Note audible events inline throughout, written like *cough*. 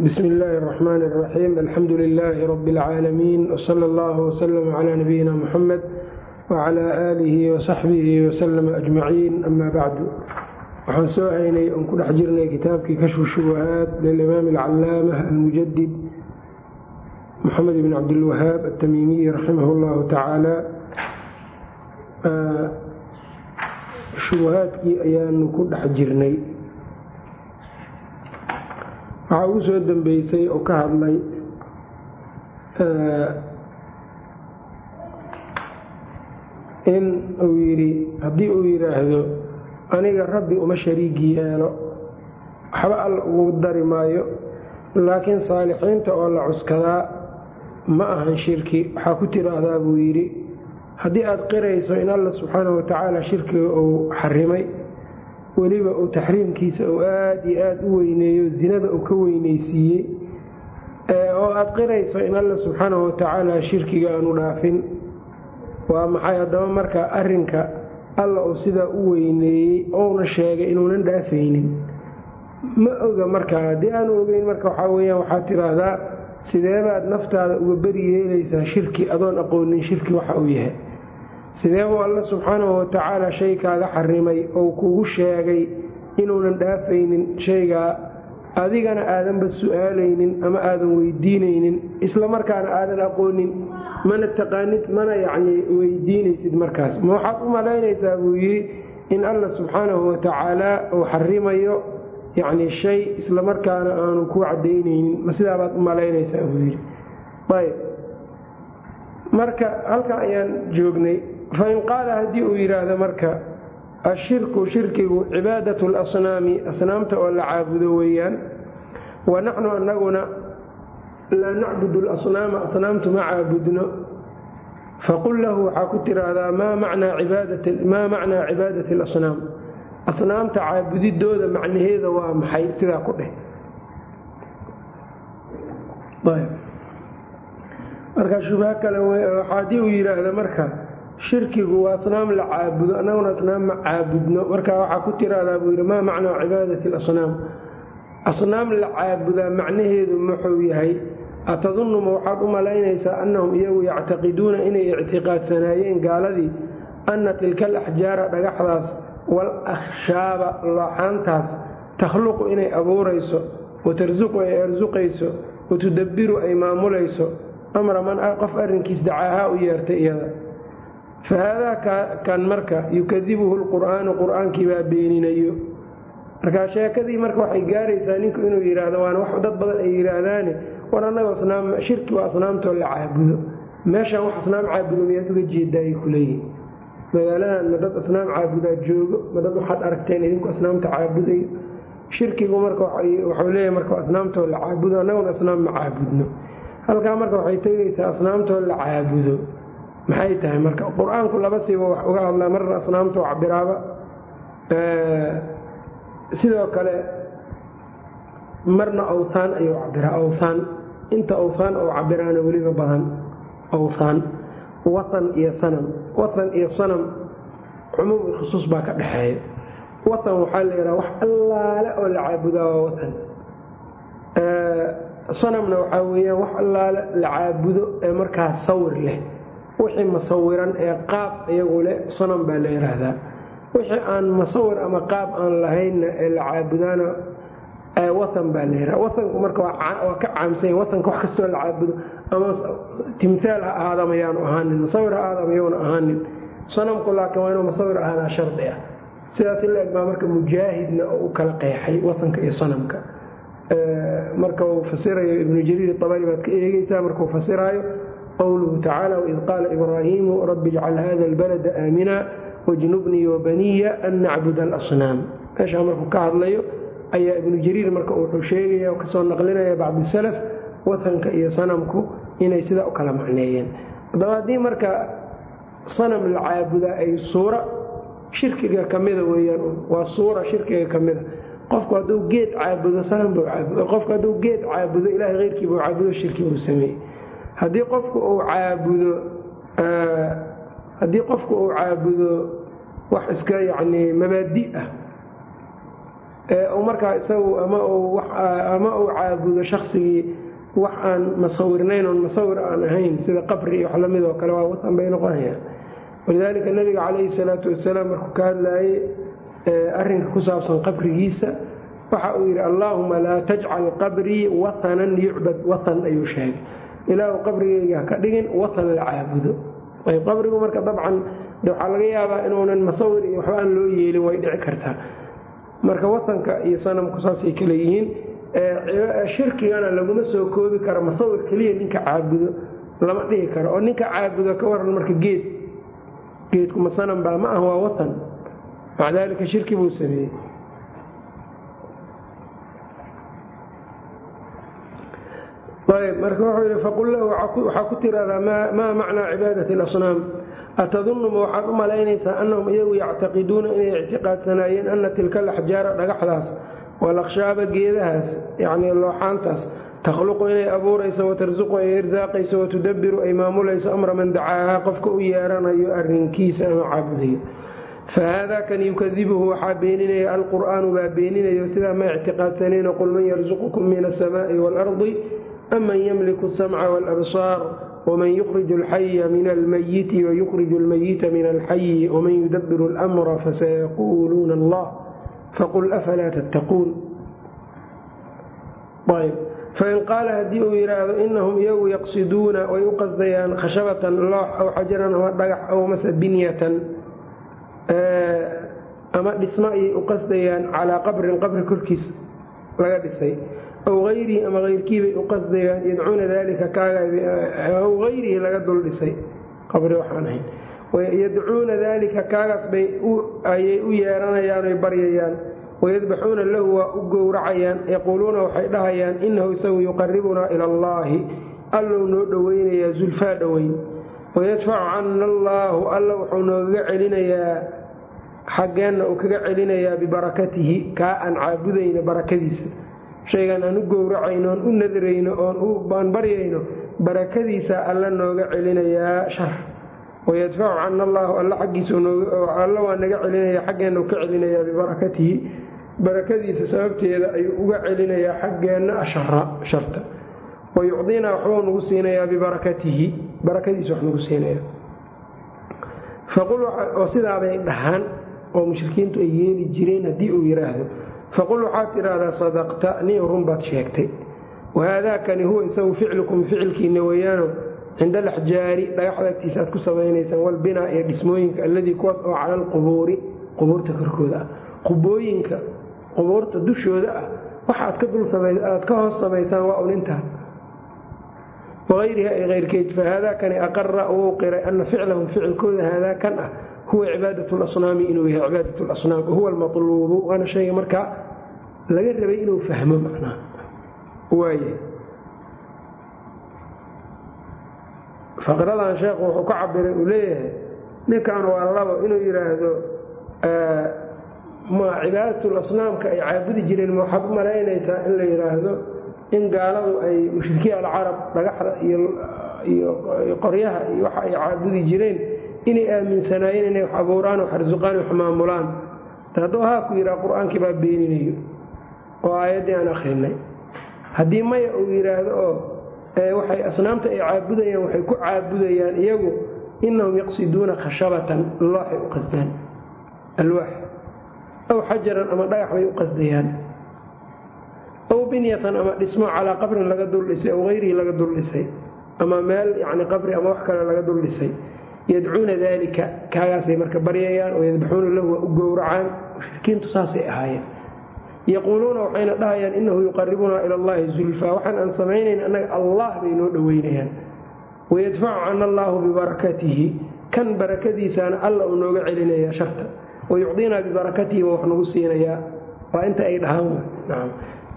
bsm illaahi الرxmn الرaxيim alxamdu lilaahi rb اlcaalamiin wslى اllah wslm clى nabiyina mxamed wclى aalihi wsaxbihi wslm ajmaciin ama bacdu waxaan soo haynay oon ku dhex jirnay kitaabkii kashfu shubuhaat lilimaam اlcalaamah almujadid mxamed bn cabdilwahaab atamimiyi raximah اllahu tacaala shubuhaadkii ayaanu ku dhex jirnay waxaa ugu soo dambeysay oo ka hadlay in uu yidhi haddii uu yidhaahdo aniga rabbi uma shariigi yeelo waxba alla ugu dari maayo laakiin saalixiinta oo la cuskadaa ma ahan shirki. Waxaa ku tiraahdaa buu yidhi haddii aad qirayso in alla subxaanahu watacaala shirkiga uu xarimay weliba uu taxriimkiisa uu aada iyo aada u weyneeyo zinada uu ka weyneysiiyey oo aada qirayso in alla subxaanahu watacaala shirkiga aanu dhaafin. Waa maxay haddaba marka arinka alla uu sidaa u weyneeyey ouna sheegay inuunan dhaafaynin? Ma oga markaa haddii aanu ogeyn marka waxaa weyaan waxaad tiraahdaa sideebaad naftaada uga beri yeelaysaa shirki adoon aqoonin shirki waxa uu yahay sidee uu alla subxaanahu watacaala shay kaaga xarimay ou kugu sheegay inuunan dhaafaynin shaygaa adigana aadanba su'aalaynin ama aadan weydiinaynin isla markaana aadan aqoonin mana taqaanid mana yacni weydiinaysid markaas. Ma waxaad u malaynaysaa buu yidhi in alla subxaanahu watacaala uu xarimayo yacni shay isla markaana aanu ku cadaynaynin ma sidaabaad u malaynaysaa buu yidhi. Ayb marka halkan ayaan joognay fain qaala haddii uu yidhaahdo marka ashirku shirkigu cibaadat lasnaami asnaamta oo la caabudo weeyaan wa naxnu anaguna laa nacbud lasnaama asnaamtu ma caabudno. Faqul lahu waxaa ku tiraahdaa maa macnaa cibaadat lasnaam asnaamta caabudidooda macnaheeda waa maxay? Sidaa ku dheh. Marka shubha kale haddii uu yidhaahdo marka shirkigu waa asnaam la caabudo annaguna asnaam ma caabudno. Marka waxaa ku tiraahdaa buu yidhi maa macnaa cibaadati alasnaam? Asnaam la caabudaa macnaheedu muxuu yahay atadunnu ma waxaad u malaynaysaa annahum iyagu yactaqiduuna inay ictiqaadsanaayeen gaaladii anna tilka alaxjaara dhagaxdaas wal akhshaaba looxaantaas takhluqu inay abuurayso watarsuqu ay arsuqayso watudabbiru ay maamulayso amra man qof arrinkiis dacaahaa u yeertay iyada fa haadaa kan marka yukadibuhu lqur'aanu qur'aankii baa beeninayo markaa sheekadii marka waxay gaaraysaa ninku inuu yidhaahdo waana wax dad badan ay yidhaahdaane war annaga shirki waa asnaamtoo la caabudo meeshaan wax asnaam caabudo miyaad uga jeedaayay kuleeyihin magaaladan ma dad asnaam caabudaa joogo ma dad waxaad aragteen idinku asnaamta caabudayo shirkigu marka waxuu leeyahay marka asnaamtoo la caabudo annaguna asnaam ma caabudno halkaa marka waxay tegaysaa asnaamtoo la caabudo maxay tahay? Marka qur'aanku laba siba wax uga hadlaa marna asnaamtoo cabiraaba sidoo kale marna awthaan ayuu cabiraa awthaan inta awthaan oo cabiraana weliba badan awthaan wathan iyo sanam. Wathan iyo sanam cumuum iyo khusuus baa ka dhexeeya. Wathan waxaa la yidhaha wax allaale oo la caabudaa waa wathan sanamna waxaa weeyaan wax allaale la caabudo ee markaa sawir leh wixii masawiran ee qaab iyagu leh sanam baa la yidhaahdaa wixii aan masawir ama qaab aan lahaynna ee la caabudaana wathan baa la wathanku marka waa ka caamsanya wathanka wax kastoo la caabudo ama timhaal ha ahaadama yaanu ahaanin masawir ha ahaadama youna ahaanin. Sanamku laakiin waa inuu masawir ahaadaa shardi ah. Sidaas in la eg baa marka mujaahidna u kala qeexay wathanka iyo sanamka. Marka uu fasirayo ibnu jariir abari baad ka eegeysaa markuu fasiraayo qowluhu tacaala waid qaala ibraahiimu rabbi ijcal hada albalada aamina wajnubnii wabaniya an nacbuda alasnaam meeshaa markuu ka hadlayo ayaa ibnu jariir marka wuxuu sheegaya oo ka soo naqlinaya bacdi salaf wathanka iyo sanamku inay sidaa u kala macneeyeen haddaba haddii marka sanam la caabudaa ay suura shirkiga kamida weyaan waa suura shirkiga kamida qofku hadduu geed caabudo sanam buu caabudo qofku hadduu geed caabudo ilahay keyrkii buu caabudo shirki buu sameeyey haddii qofku uu caabudo haddii qofku uu caabudo wax iska yacni mabaadi ah markaa isagu ama uu caabudo shaksigii wax aan masawirnayn oon masawir aan ahayn sida qabri iyo wax la mid oo kale waa watan bay noqonayaan walidaalika nabiga calayhi salaatu wasalaam markuu ka hadlaayey arrinka ku saabsan qabrigiisa waxa uu yidhi allaahuma laa tajcal qabrii watanan yucbad watan ayuu sheegay ilaahu qabrigeyga ka dhigin watan la caabudo. Qabrigu marka dabcan waxaa laga yaabaa inuunan masawir iyo waxba aan loo yeelin way dhici kartaa. Marka watanka iyo sanamku saasay kale yihiin shirkigana laguma soo koobi karo masawir keliya ninka caabudo lama dhihi karo. Oo ninka caabudo ka waran marka geed geedku ma sanam baa ma ah waa watan. Maca daalika shirki buu sameeyey ayb marka wuxuu yidhi faqul lahu waxaa ku tiraahdaa maa macnaa cibaadati alasnaam? Atadunuma waxaad u malaynaysaa annahum iyagu yactaqiduuna inay ictiqaadsanaayeen ana tilka alaxjaara dhagaxdaas walakhshaaba geedahaas yacnii looxaantaas takhluqu inay abuurayso watarsuqu ay irsaaqayso watudabbiru ay maamulayso amra man dacaahaa qofka u yeeranayo arrinkiisa ama caabudayo. Fa kan yukadibuhu waxaa beeninaya alqur'aanu baa beeninayo sidaa ma ictiqaadsanayno qul man yarsuqukum min asamaa'i waalardi aman ymliku asamca wاlabsaar wman yukhriju alxaya min almayiti wayukhriju almayita min alxayi wman yudabiru اlmra fasayaquuluuna allah faqul afalaa tattaquun fain qaala haddii uu yidhaahdo inahum iyagu yaqsiduuna way u qasdayaan khashabatan loox aw xajaran ama dhagax aw mase binyatan ama dhismo ayay u qasdayaan calaa qabrin qabri korkiis laga dhisay aw ayrihi ama ayrkiibay u qasdayaan yadcuuna dalika kaagaw ayrihi laga dul dhisay qabri waxaan ahayn yadcuuna dalika kaagaas bay ayay u yeeranayaan baryayaan wayadbaxuuna lahu waa u gowracayaan yaquuluuna waxay dhahayaan inahu isagu yuqaribunaa ila allaahi allou noo dhoweynayaa zulfaa dhoweyn wayadfacu cana allaahu alla wuxuu noogaga celinayaa xaggeenna uu kaga celinayaa bibarakatihi kaa aan caabudayno barakadiisa shaygan aan u gowracayno oon u nadrayno oon baryayno barakadiisa alla nooga celinayaa shar. Wayadfacu cana allaahu alla xaggiisaalla waa naga celinaya xaggeenna u ka celinayaa bibarakatihi. Barakadiisa sababteeda ayuu uga celinayaa xaggeenna ashara sharta. Wayucdinaa waxbuu nagu siinayaa bibarakatihi barakadiisa wax nagu siinaya oo sidaabay dhahaan oo mushrikiintu ay yeeli jireen haddii uu yidhaahdo faqul waxaad tidhaahdaa sadaqta nin run baad sheegtay wahaadaakani huwa isagu ficlukum ficilkiina weeyaano cinda alaxjaari dhagaxda agtiisa aad ku samaynaysaan walbinaa iyo dhismooyinka alladii kuwaas oo cala alqubuuri qubuurta korkooda ah qubooyinka qubuurta dushooda ah waxa aad ka hoos samaysaan waa unintaa wayriha ay keyrkeed fahaadaakani aqara wuu qiray ana ficlahum ficilkooda haadaakan ah huwa cibaadat lasnaami inuu yahay cibaadat lasnaam huwa almaluubu waana shayga markaa laga rabay inuu fahmo macnaha waay faqradan sheekhu wuxuu ka cabiray uu leeyahay ninkan waa labo inuu yidhaahdo ma cibaadatul asnaamka ay caabudi jireen ma waxaad u malaynaysaa in la yidhaahdo in gaaladu ay mushrikiin alcarab dhagaxda iyo qoryaha iyo waxa ay caabudi jireen inay aaminsanaayeen inay wax abuuraan wax arsuqaan wax maamulaan hadduu haa ku yidhaha qur'aankii baa beeninayo oo aayaddii aan akhrinay haddii maya uu yidhaahdo oo waxay asnaamta ay caabudayaan waxay ku caabudayaan iyagu inahum yaqsiduuna khashabatan looxay u qasdaan. Alwaax. Aw xajaran ama dhagax bay u qasdayaan. Aw binyatan ama dhismo calaa qabrin laga duldhisay aw hayrihi laga duldhisay ama meel yani qabri ama wax kale laga duldhisay yadcuuna dalika kaagaasay marka baryayaan oo yadbaxuuna lahu waa u gowracaan. Mushrikiintu saasay ahaayeen. Yaquuluuna waxayna dhahayaan inahu yuqaribunaa ila allahi zulfaa waxaan aan samaynayn annaga allah bay noo dhoweynayaan wayadfacu cana allaahu bibarakatihi. Kan barakadiisaana alla uu nooga celinayaa sharta. Wayucdinaa bibarakatihi waa wax nagu siinayaa. Waa inta ay dhahaan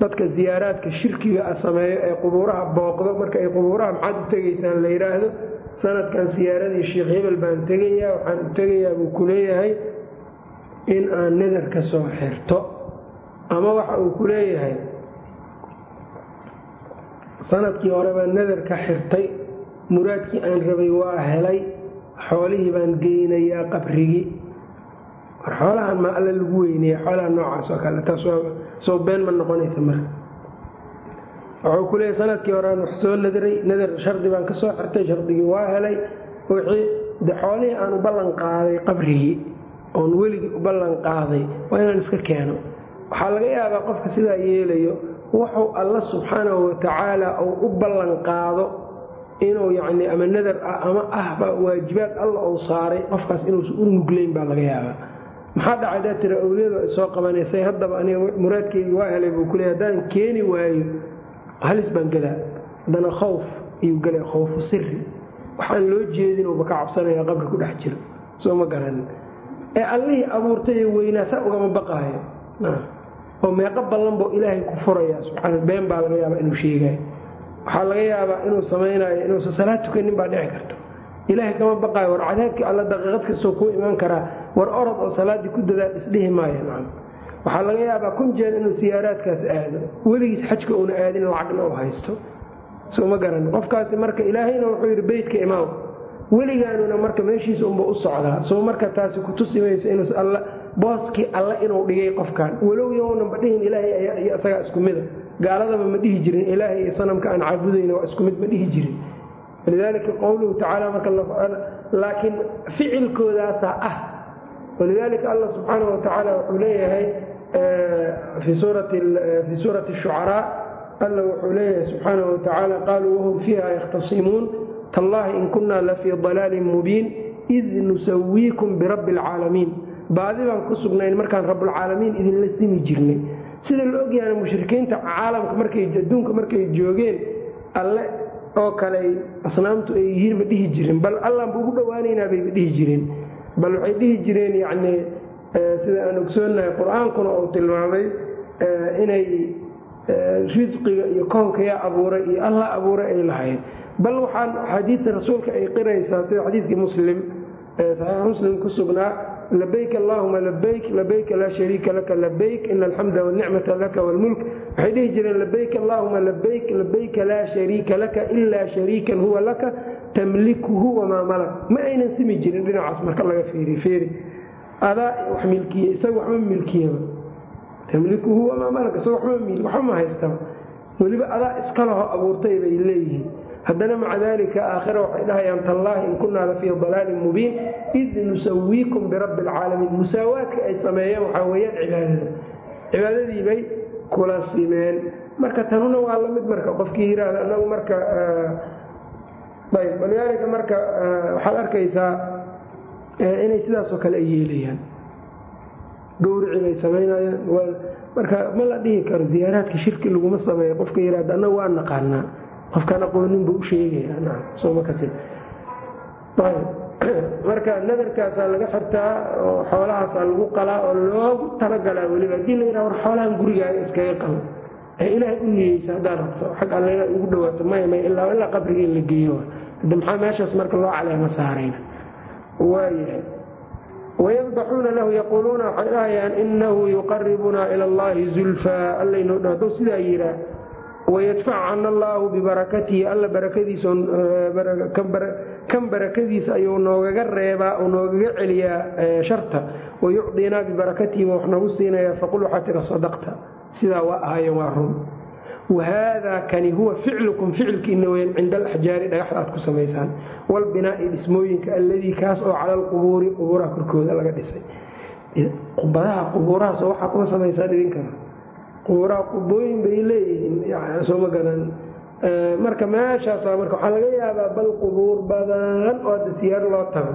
dadka ziyaaraadka shirkiga a sameeyo ee qubuuraha booqdo marka ay qubuuraha maxaad u tegaysaan la yidhaahdo sanadkan siyaaradii sheekh hebel baan tegayaa waxaan u tegayaa buu ku leeyahay in aan nadar ka soo xirto. Ama waxa uu ku leeyahay sannadkii hore baan nadar ka xirtay muraadkii aan rabay waa helay xoolihii baan geynayaa qabrigii. War xoolahan maa alle lagu weyneeya xoolaha noocaas oo kale taas soo been ma noqonaysa marka wuxuu ku leeyahy sannadkii horean wax soo nadaray nadar shardi baan ka soo xirtay shardigii waa helay. Wixii de xoolihii aan u ballan qaaday qabrigii oon weligii u ballan qaaday waa inaan iska keeno. Waxaa laga yaabaa qofka sidaa yeelayo wuxuu alla subxaanahu watacaala uu u ballan qaado inuu yacni ama nadar ah ama ahba waajibaad alla uu saaray qofkaas inuusan u nuglayn baa laga yaabaa. Maxaa dhacay daa tira awliyadu ay soo qabanaysay haddaba aniga muraadkeygii waa helay buu kuleey haddaan keeni waayo halis baan gelaa haddana khowf ayuu gelaya khowfu siri waxaan loo jeedinuuba ka cabsanaya qabri ku dhex jiro soo ma garanin ee allihii abuurtay weynaa saa ugama baqaayo. Oo meeqo ballanbuu ilaahay ku furaya subxaana been baa laga yaabaa inuu sheegayo waxaa laga yaabaa inuu samaynayo inuusan salaad tukanin baa dhici karto. Ilaahay kama baqaayo war cadaabkii alla daqiiqad kastoo kuu imaan karaa war orod oo salaaddii ku dadaal isdhihi maayo waxaa laga yaabaa kun jeer inuu siyaaraadkaas aado weligiis xajka uuna aadin lacagna u haysto. Soo ma garan qofkaasi marka ilaahayna wuxuu yidhi beytka imaam weligaanuna marka meeshiisa unba u socdaa. Soo marka taasi ku tusi mayso inuus alla booskii alle inuu dhigay qofkan walow yownanba dhihin ilaahay isagaa isku mida gaaladaba ma dhihi jirin. Ilaahay iyo sanamka aan caabudayna waa isku mid ma dhihi jirin. Walidaalika qowluhu tacaala marka laakiin ficilkoodaasaa ah. Walidaalika allah subxaana wa tacaala wuxuu leeyahay fii suurati shucaraa alla wuxuu leeyahay subxaana wa tacaala qaaluu wahum fiiha yakhtasimuun tallaahi in kunna lafii dalaalin mubiin id nusawiikum birabbi alcaalamiin baadi baan ku sugnayn markaan rabbulcaalamiin idinla simi jirnay. Sida la ogyahay mushrikiinta caalamka markay adduunka markay joogeen alle oo kale asnaamtu ay yihiin ma dhihi jirin bal allaanba ugu dhowaanaynaa bayba dhihi jireen. Bal waxay dhihi jireen yacnii sida aan ogsoonnahay qur'aankuna uu tilmaamay inay risqiga iyo koonka yaa abuuray iyo allah abuuray ay lahayd. Bal waxaan xadiidta rasuulka ay qiraysaa sida xadiidkii muslim saxiix muslim ku sugnaa labayk allaahuma labayk labayka laa shariika laka labayk ina alxamda walnicmata laka wlmulk waxay dhihi jireen labayk allaahuma labayk labayka laa shariika laka ilaa shariikan huwa laka tamlikuhu wamaa malak. Ma aynan simi jirin dhinacaas marka laga fiiri fiiri adaa wax milkiye isaga waxma milkiyaba. Tamlikuhu wamaa malak isaga waxba ma haystaba weliba adaa iska laho abuurtay bay leeyihiin. Haddana maca daalika aakhira waxay dhahayaan tallaahi in kunaa la fii dalaalin mubiin. Id nusawiikum birabbi alcaalamiin musaawaadka ay sameeyeen waxaa weeyaan cibaadada. Bay kula simeen. Marka tanuna waa la mid marka qofkii yiraahda anagu marka ayb walidaalika marka waxaad arkaysaa inay sidaasoo kale ay yeelayaan. Gowrici bay samaynayaan marka ma la dhihi karo ziyaaraadka shirki laguma sameeyo. Qofka yihahda anagu waa naqaanaa. Qofkaan aqoonin buu u sheegayamarka *clears throat* nadarkaasaa laga xirtaa oo xoolahaasaa lagu qalaa oo loogu talagalaa weliba haddii la yidhaha war xoolahan gurigaaga iskaga qalo ee ilaahay u niyeysa haddaad rabto. Xag alle inaad ugu dhawaato maya may ilaa in la geeyo. Hadda maxaa meeshaas marka loo caleema saarayna waayahay wayadbaxuuna lahu yaquuluuna waxay dhahayaan inahu yuqaribunaa ila allahi zulfaa allaynoo dha hadduu sidaa yihaa wayadfac cana allaahu bibarakatihi alla barakadiisakan barakadiisa ayuu noogaga reebaa oo noogaga celiyaa sharta. Wayucdinaa bibarakatihi wax nagu siinayaa faqul waxaa tira sadaqta. Sidaa waa ahayo waa run wahaadaa kani huwa ficlukum ficilkiina weyn cinda alaxjaari dhagaxda aad ku samaysaan walbinaa'i dhismooyinka alladii kaas oo cala alqubuuri qubuuraha korkooda laga dhisay qubadaha qubuurahaasoo waxaa kuma samaysaan idinkana qubuuraha qubooyin bay leeyihiin soo ma garan marka meeshaasa marka waxaa laga yaabaa bal qubuur badan oo hadda siyaar loo tago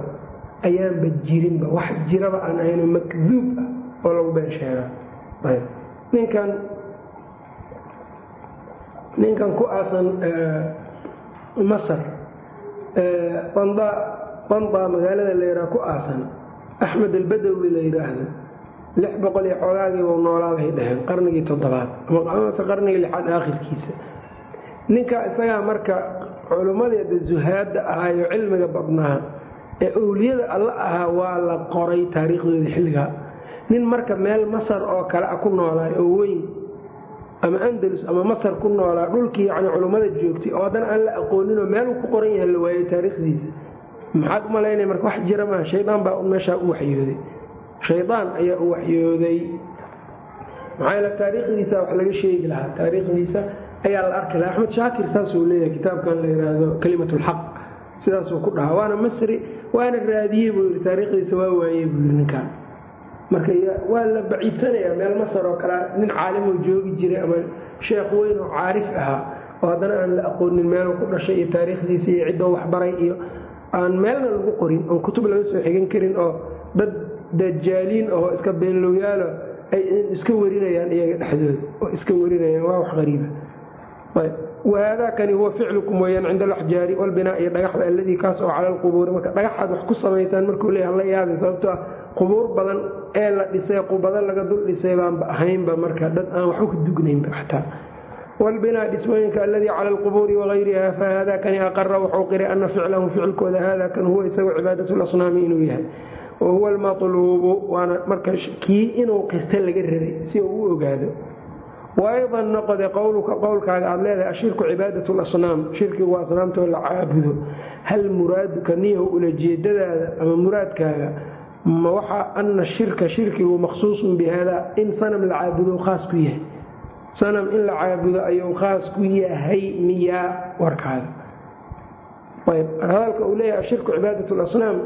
ayaanba jirinba wax jiraba aan ahayno makduub ah oo lagu been sheegaa ninkan ninkan ku aasan masar qanda magaalada la yidhaha ku aasan axmed albadawi la yidhaahdo lix boqol iyo xoogaagii buu noolaabay dhaheen qarnigii toddobaad amase qarnigii lixaad aakhirkiisa. Ninka isagaa marka culummadeeda zuhaadda ahaayo cilmiga badnaa ee owliyada alla ahaa waa la qoray taariikhdooda xilligaa nin marka meel masar oo kale a ku noolaay oo weyn ama andalus ama masar ku noolaa dhulkii yani culummada joogtay oo haddana aan la aqooninoo meeluu ku qoran yahay la waayey taariikhdiisa. Maxaad u malaynaya marka wax jira maa shaydaan baa meeshaa u waxyooday. Shaydaan ayaa u waxyooday. Maxaa yeele taariikhdiisa wax laga sheegi lahaa. Taariikhdiisa ayaa la arki lahaa. Axmed shaakir saasuu leeyahay kitaabkan la yidhaahdo kalimat lxaq sidaasuu ku dhahaa waana masri waana raadiyey buu yidhi. Taariikhdiisa waa waayey buu yidhi ninkaan marka waa la baciidsanayaa meel masar oo kale nin caalimoo joogi jiray ama sheekh weyn oo caarif ahaa oo haddana aan la aqoonin meeluu ku dhashay iyo taariikhdiisa iyo ciddoo waxbaray iyo aan meelna lagu qorin oon kutub laga soo xigan karin oo dad dajaaliin oo iska beenlowyaalo ay iska warinayaan iyaga dhexdooda oo iska warinayaan waa wax qariiba. Wahaadaakani huwa ficlukum weyaan cinda alaxjaari walbinaa iyo dhagaxda alladii kaas oo cala alqubuuri marka dhagaxaad wax ku samaysaan markuu leeya hala yaabay sababtoo ah qubuur badan ee la dhisay qubado laga dul dhisay baanba ahaynba marka dad aan waxba ku dugnaynba xataa. Walbinaa dhismooyinka alladii cala alqubuuri wagayriha fahaadaakani aqara wuxuu qiray ana ficlahu ficilkooda haadakan huwa isagu cibaadat lasnaami inuu yahay. Wahuwa almatluubu waana marka kii inuu qirta laga rabay si uu u ogaado. Waaydan noqode qowluka qowlkaaga aad leedahay ashirku cibaadat lasnaam shirkigu waa asnaamtoo la caabudo. Hal muraaduka niyahu ulajeedadaada ama muraadkaaga ma waxaa ana shirka shirkigu maqsuusun bi hada in sanam la caabudo khaas ku yahay. Sanam in la caabudo ayuu khaas ku yahay miyaa warkaaga ayb hadalka uu leeyahay ashirku cibaadat lasnaam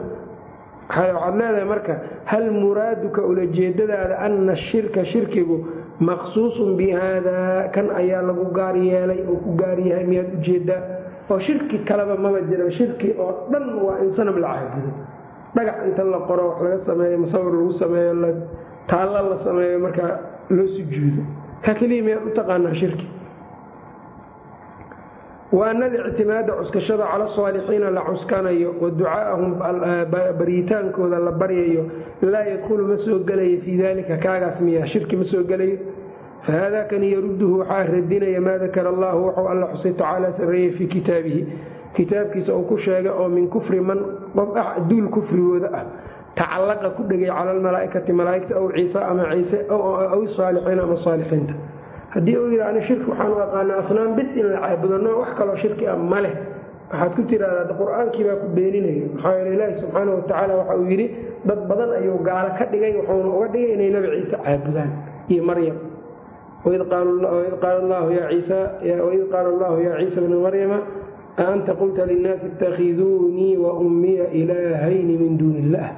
waxaad leedahay marka hal muraaduka ulajeedadaada ana shirka shirkigu maqsuusun bi haadaa kan ayaa lagu gaar yeelay oo ku gaar yahay miyaad u jeedaa oo shirki kaleba maba jira shirki oo dhan waa in sanam la caabudo dhagax inta la qoro wax laga sameeyo musawir lagu sameeyo taallo la sameeyo markaa loo sujuudo ka keliya miyaad u taqaanaa shirki? Wa ana alictimaada cuskashada cala saalixiina la cuskanayo wa ducaa'ahum baryitaankooda la baryayo laa yadkhulu ma soo gelayo fii dalika kaagaas miyaa shirki ma soo gelayo? Fahaadakani yaruduhu waxaa radinaya maa dakara allahu wuxuu alla xusay tacaala sarreeyey fii kitaabihi kitaabkiisa uu ku sheegay oo min kufri man duul kufrigooda ah tacallaqa ku dhegay cala almalaa'ikati malaa'igta aw ciise ama ciise aw saalixiina ama saalixiinta. Haddii uu yidhi ani shirki waxaan u aqaana asnaam bis in la caabudo no wax kaloo shirki ah ma leh. Waxaad ku tiraahdaa qur'aankii baa ku beeninayo maxaa yeele ilaahi subxaana watacaala waxa uu yidhi dad badan ayuu gaalo ka dhigay wuxuuna uga dhigay inay nabi ciise caabudaan iyo maryam. Waid qaala allahu yaa ciisa bna maryama aanta qulta linnaasi itakhiduunii wa ummiya ilaahayni min duuni illaah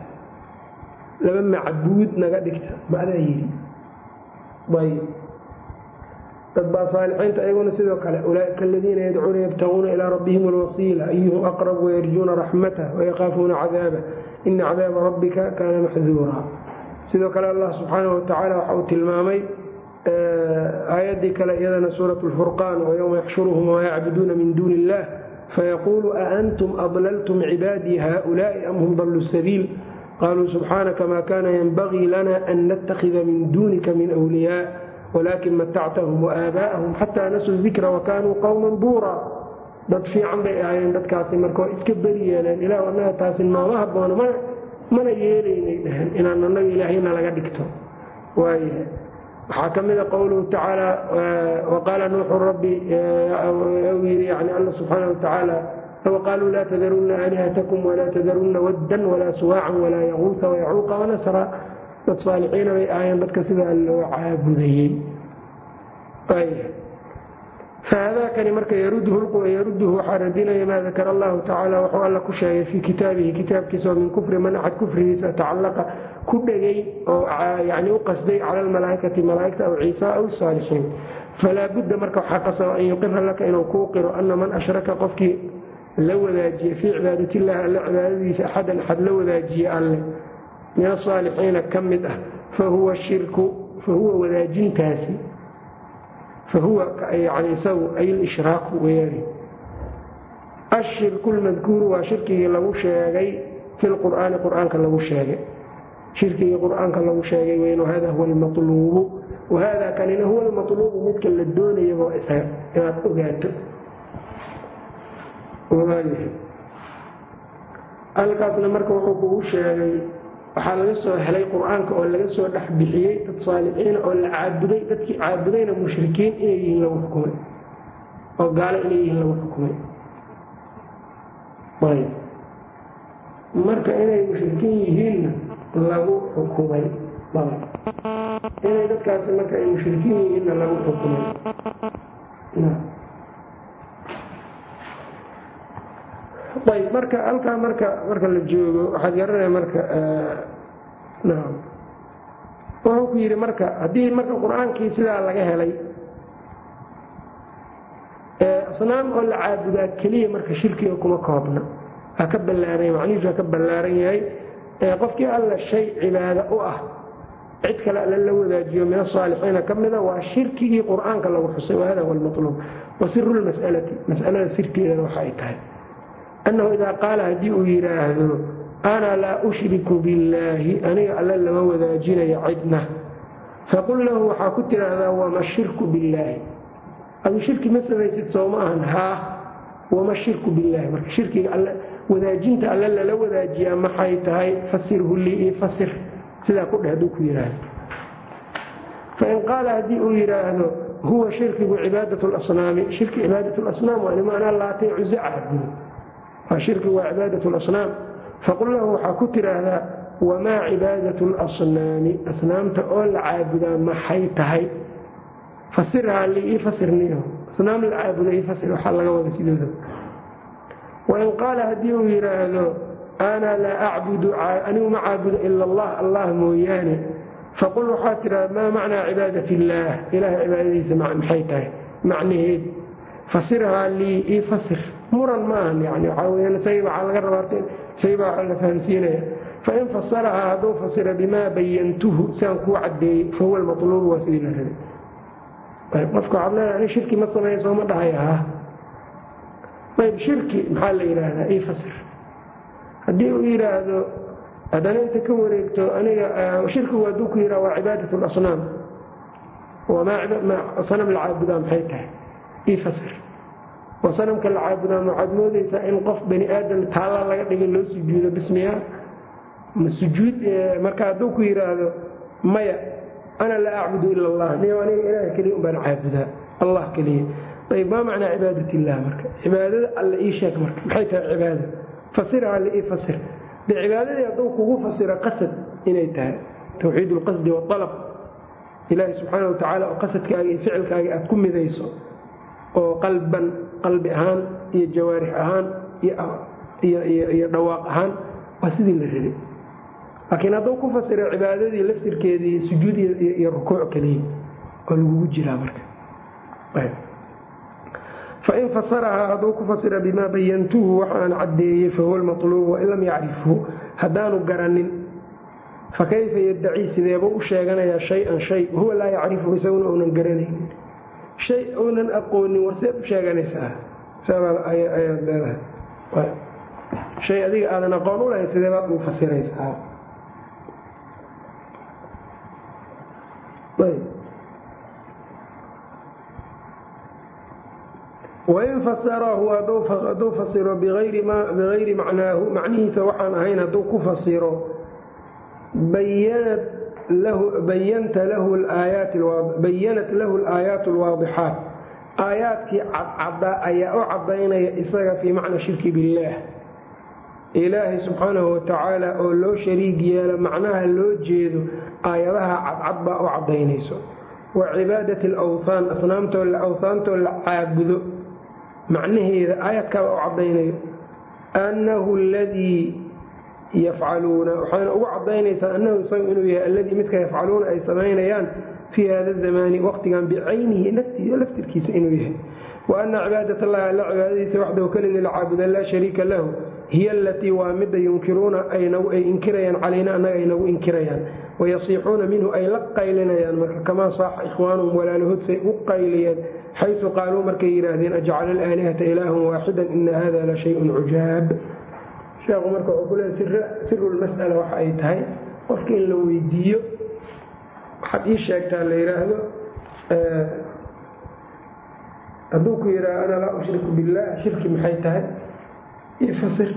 laba macbuud naga dhigta ma adaa yidhi ayb dad baa saalixiinta ayaguna sidoo kale ulaaika aladiina yadcuuna yabtaguuna ilaa rabbihim alwasiila ayuhum aqrab wayarjuuna raxmatah wayaqaafuuna cadaabah ina cadaaba rabbika kaana maxduura sidoo kale allah subxaana watacaala waxa uu tilmaamay aayaddii kale iyadana suurat lfurqaan wayowma yaxshuruhum wamaa yacbuduuna min duuni illah fayaquulu aantum adlaltum cibaadii haulaai am hum daluu sabiil qaluu subxaanaka ma kana yanbagii lana an nattakhida min duunika min wliyaa walakin matactahum waaaabaa'ahum xataa nasuu dikra wakanuu qowman buura dad fiican bay ahaayeen dadkaasi marka iska beri yeeleen. Ilah annaga taasi nooma haboono mana yeelaynay dhaheen inaan annaga ilaahayna laga dhigto. Waaya waxaa ka mida qowluhu tacaala waqaala nuuxu rabbi yii yani alla subxaana watacaala waqaaluu laa tadarunna aalihatakum walaa tadarunna waddan walaa suwaacan walaa yaquuta wayacuuqa wanasra dad saalixiina bay ahaayeen dadka sidaa loo caabudayey fahaadaakani marka yaruduhu waxaa radinaya maa dakara allahu tacaala wuxuu alla ku sheegay fii kitaabihi kitaabkiisa oo min kufri man kufrigiisa tacallaqa ku dhegay oo yani u qasday cala almalaaikati malaaigta aw ciisa aw saalixiin falaa budda marka waxaa qasaba an yuqira laka inuu kuu qiro ana man ashraka qofkii la wadaajiye fii cibaadatillahi alle cibaadadiisa axadan axad la wadaajiye alle min asaalixiina ka mid ah. Fahuwa shirku fahuwa wadaajintaasi. Fahuwa yani isagu ay lishraaku ashirku lmadkuuru waa shirkigii lagu sheegay fi lqur'aani qur'aanka lagu sheegay shirkigii qur'aanka lagu sheegay weyn wahada huwa almatluubu. Wahada kanina huwa almatluubu. Midka la doonayaba isaga inaad ogaato. Halkaasna marka wuxuu kugu sheegay waxaa laga soo helay qur'aanka oo laga soo dhex bixiyey dad saalixiina oo la caabuday dadkii caabudayna mushrikiin inay yihiin lagu xukumay oo gaalo inay yihiin lagu xukumay ayb. Marka inay mushrikiin yihiinna lagu xukumay. Inay dadkaasi marka ay mushrikiin yihiinna lagu xukumay. Ayb marka halkaa marka marka la joogo waxaad garanaya marka wuxuu ku yidhi marka haddii marka qur'aankii sidaa laga helay asnaam oo la caabudaa keliya marka shirkiga kuma koobna. Waa ka ballaaran macnihiisu waa ka ballaaran yahay qofkii alla shay cibaado u ah cid kale alla la wadaajiyo min asaalixiina ka mida waa shirkigii qur'aanka lagu xusay wahada huwa almaluub wa siru lmas'alati mas'alada sirkeedana waxa ay tahay. Annahu idaa qaala haddii uu yidhaahdo ana laa ushriku billaahi aniga alla lama wadaajinayo cidna. Faqul lahu waxaa ku tidhaahdaa wama shirku billaahi. Adu shirki ma samaysid soo ma ahan haa wama shirku billaahi. Marka shirkiga all wadaajinta alle lala wadaajiyaa maxay tahay? Fasirhu lii io fasir. Sidaa ku dheh hadduu ku yidhaahdo fain qaala haddii uu yidhaahdo huwa shirkigu cibaadat lasnaami shirki cibaadat lasnaam waa nimaanaa laatay cuze caabudo waa shirkigu waa cibaadat lasnaam faqul lahu waxaa ku tidhaahdaa wamaa cibaadat lasnaami asnaamta oo la caabudaa maxay tahay? Fasirhaa lii ii fasirniyo asnaam la caabuda ii fasir waxaa laga wada sidooda wain qaala haddii uu yidhaahdo ana laa acbudu anigu ma caabudo ila allah allah mooyaane faqul waxaa tidhahda maa macnaa cibaadat illaah ilahay cibaadadiisa maxay tahay macnaheed fasirhaa lii ii fasir muran ma ahan yani waxaa isagii waxaa laga rabaa isagii baa la fahamsiinaya fain fasarahaa hadduu fasira bimaa bayantuhu siaan kuu caddeeyey fahuwa almatluubu waa sidii la rabay qofka waxaad leedahay ani shirki ma sameeya sooma dhahaya ha ayb shirki maxaa la yidhaahdaa ii fasir haddii uu yidhaahdo haddana inta ka wareegto aniga shirkigu hadduu ku yidhaha waa cibaadat lasnaam sanam la caabudaa maxay tahay? Ii fasir oo sanamka la caabudaa maxaad moodaysaa in qof bani aadam taalla laga dhigay loo sujuudo bismiya. Ma sujuud marka hadduu ku yidhaahdo maya ana laa acbudu ila allah niyo aniga ilaah keliya un baan caabudaa. Allah keliya ayb maa macnaa cibaadat illah marka cibaadada alle ii sheeg marka maxay tahay cibaada fasirha alle ii fasir de cibaadadii hadduu kugu fasiro qasad inay tahay tawxiid lqasdi waalab ilaahi subxaana watacaala oo qasadkaaga iyo ficilkaaga aad ku midayso oo qalban qalbi ahaan iyo jawaarix ahaan iyo dhawaaq ahaan waa sidii la rabay laakiin hadduu ku fasiro cibaadadii laftirkeedii sujuud iyo rukuuc keliya oo lagugu jiraa marka fain fasarahaa hadduu ku fasira bimaa bayantuhu waxaan caddeeyey fahuwa lmatluub wain lam yacrifhu haddaanu garanin fakayfa yadacii sideebuu u sheeganayaa shay-an shay huwa laa yacrifu isaguna uunan garanaynin shay uunan aqoonin warseed u sheeganaysaa ayaad leedahay shay adiga aadan aqoon u lahayn sideebaad ugu fasiraysaa wain fasarahu hadduu fasiro bigayri macnaahu macnihiisa waxaan ahayn hadduu ku fasiro bayanat lahu alaayaat alwaadixaat aayaadkii cadcaddaa ayaa u caddaynaya isaga fii macna shirki billaah ilaahay subxaanahu watacaala oo loo shariig yeelo macnaha loo jeedo aayadaha cadcad baa u caddaynayso. wa cibaadati alawthaan asnaamtoo la caabudo macnaheeda aayadkaaba u caddaynayo annahu aladii yafcaluuna. Waxayna ugu caddaynaysaa annahu isagu inuu yahay alladii midka yafcaluuna ay samaynayaan fii hada zamaani waqtigan bicaynihi laftirkiisa inuu yahay. Wa anna cibaadat allahi alla cibaadadiisa waxdahu keligii la laa shariika lahu hiya alatii waa midda yunkiruuna ay inkirayaan calayna annaga ay nagu inkirayaan. Wayasiixuuna minhu ay la qaylinayaan marka kamaa saaxa ikhwaanuhum walaalahood say u qayliyeen xaysu qaaluu markay yidhaahdeen ajcala alaalihata ilaahun waaxidan ina hada la shayun cujaab sheekhu marka wuxuu ku leeya sirulmas'ala waxa ay tahay qofka in la weydiiyo waxaad ii sheegtaa la yidhaahdo hadduu ku yidhaahdo ana laa ushriku billah shirki maxay tahay ii fasir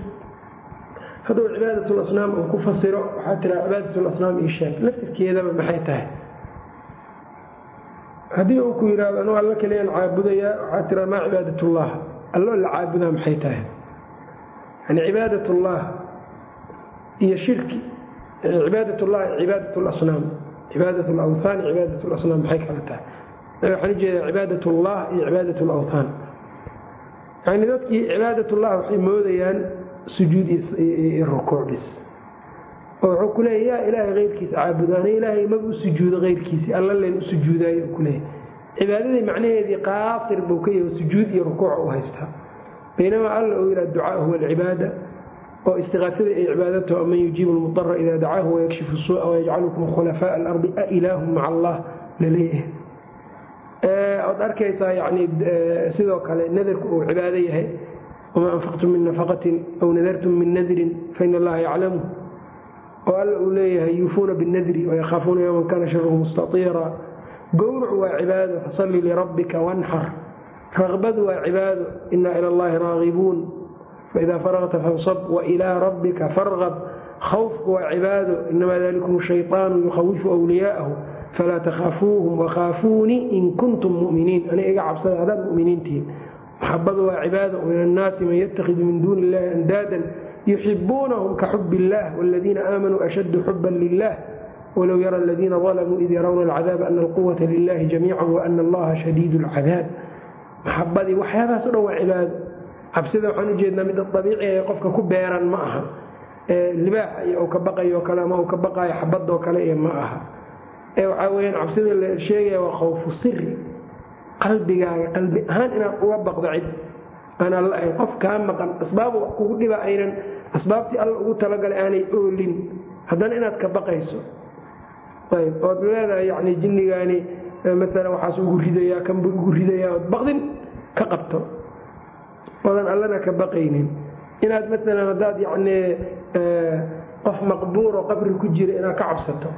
hadduu cibaadatusnaam uu ku fasiro waxaa tiraa cibaadatusnaam ii sheeg laftirkeedaba maxay tahay haddii uu ku yidhaahdo anuu alla keliyaan caabudayaa waxaa tiraa maa cibaadatullah alloo la caabudaa maxay tahay? Yani cibaadatullah iyo shirki. Cibaadat llahi cibaadat lasnaam cibaadat lawthaan cibaadat lasnaam maxay kala tahay? Waxaan u jeedaa cibaadat ullah iyo cibaadat lawthaan yani dadkii cibaadatullah waxay moodayaan sujuud iyo rukuucdhis oo wuxuu ku leeya yaa ilaahay keyrkiisa caabudo ana ilaahay maba u sujuudo keyrkiisi alla leen u sujuudaayo kuleeya cibaadadii macnaheedii qaasir buu ka yaho sujuud iyo rukuuc u haystaa. Baynamaa alla uu yidhaha ducaa huwa alcibaada. Oo istiqaafada ay cibaadato man yujiibu lmudara ida dacaahu wayakshifu suu'a wayajcalukum khulafaaء alardi a ilaahum maca allah la leeyahay ood arkaysaa yani sidoo kale nadarku uu cibaado yahay. Wamaa anfaqtum min nafaqatin aw nadartum min nadrin fain allaha yaclamu oo alla uu leeyahay yuufuuna binadri wayakhaafuuna yowman kana sharuhu mustatiira. Gowruc waa cibaado fasalli lirabbika wanxar raqbadu waa cibaado ina ila allahi raagibuun faida faragta fansab wailaa rabbika farqab khawfku waa cibaado inamaa dalikum shayطaanu yukhawifu wliyaa'ahu falaa takhaafuuhum wakhaafuunii in kuntum muminiin. Ana iga cabsada hadaad muminiintihiin maxabadu waa cibaado min man yatakhidu min duuni illahi andaadan yuxibuunahum ka xub illah wladiina aamanuu ashaddu xuban lilah walow yara aladiina dalamuu id yarawna alcadaaba ana alquwata lilahi jamiica waana allaha shadiid lcadaab maxabadii waxyaabahaas o dhan waa cibaado cabsida waxaan ujeednaa midda abiiciga ee qofka ku beeran ma aha. Libaaxa iyo ka baqayo kale ama ka baqayo xabadoo kale iyo ma aha. Waxaa weyaan cabsida la sheegaya waa khawfu siri qalbigaaga qalbi ahaan inaad uga baqdo cid aan alla ahayn qof kaa maqan asbaab wax kugu dhiba aynan asbaabtii alla ugu talagalay aanay oolin. Haddana inaad ka baqayso. Ayb ood leedahay yani jinnigaani maalan waxaas ugu ridayaa kanbuu ugu ridayaa ood baqdin ka qabto. Oodan allana ka baqaynin. Inaad maalan haddaad yacni qof maqbuuro qabri ku jira inaad ka cabsato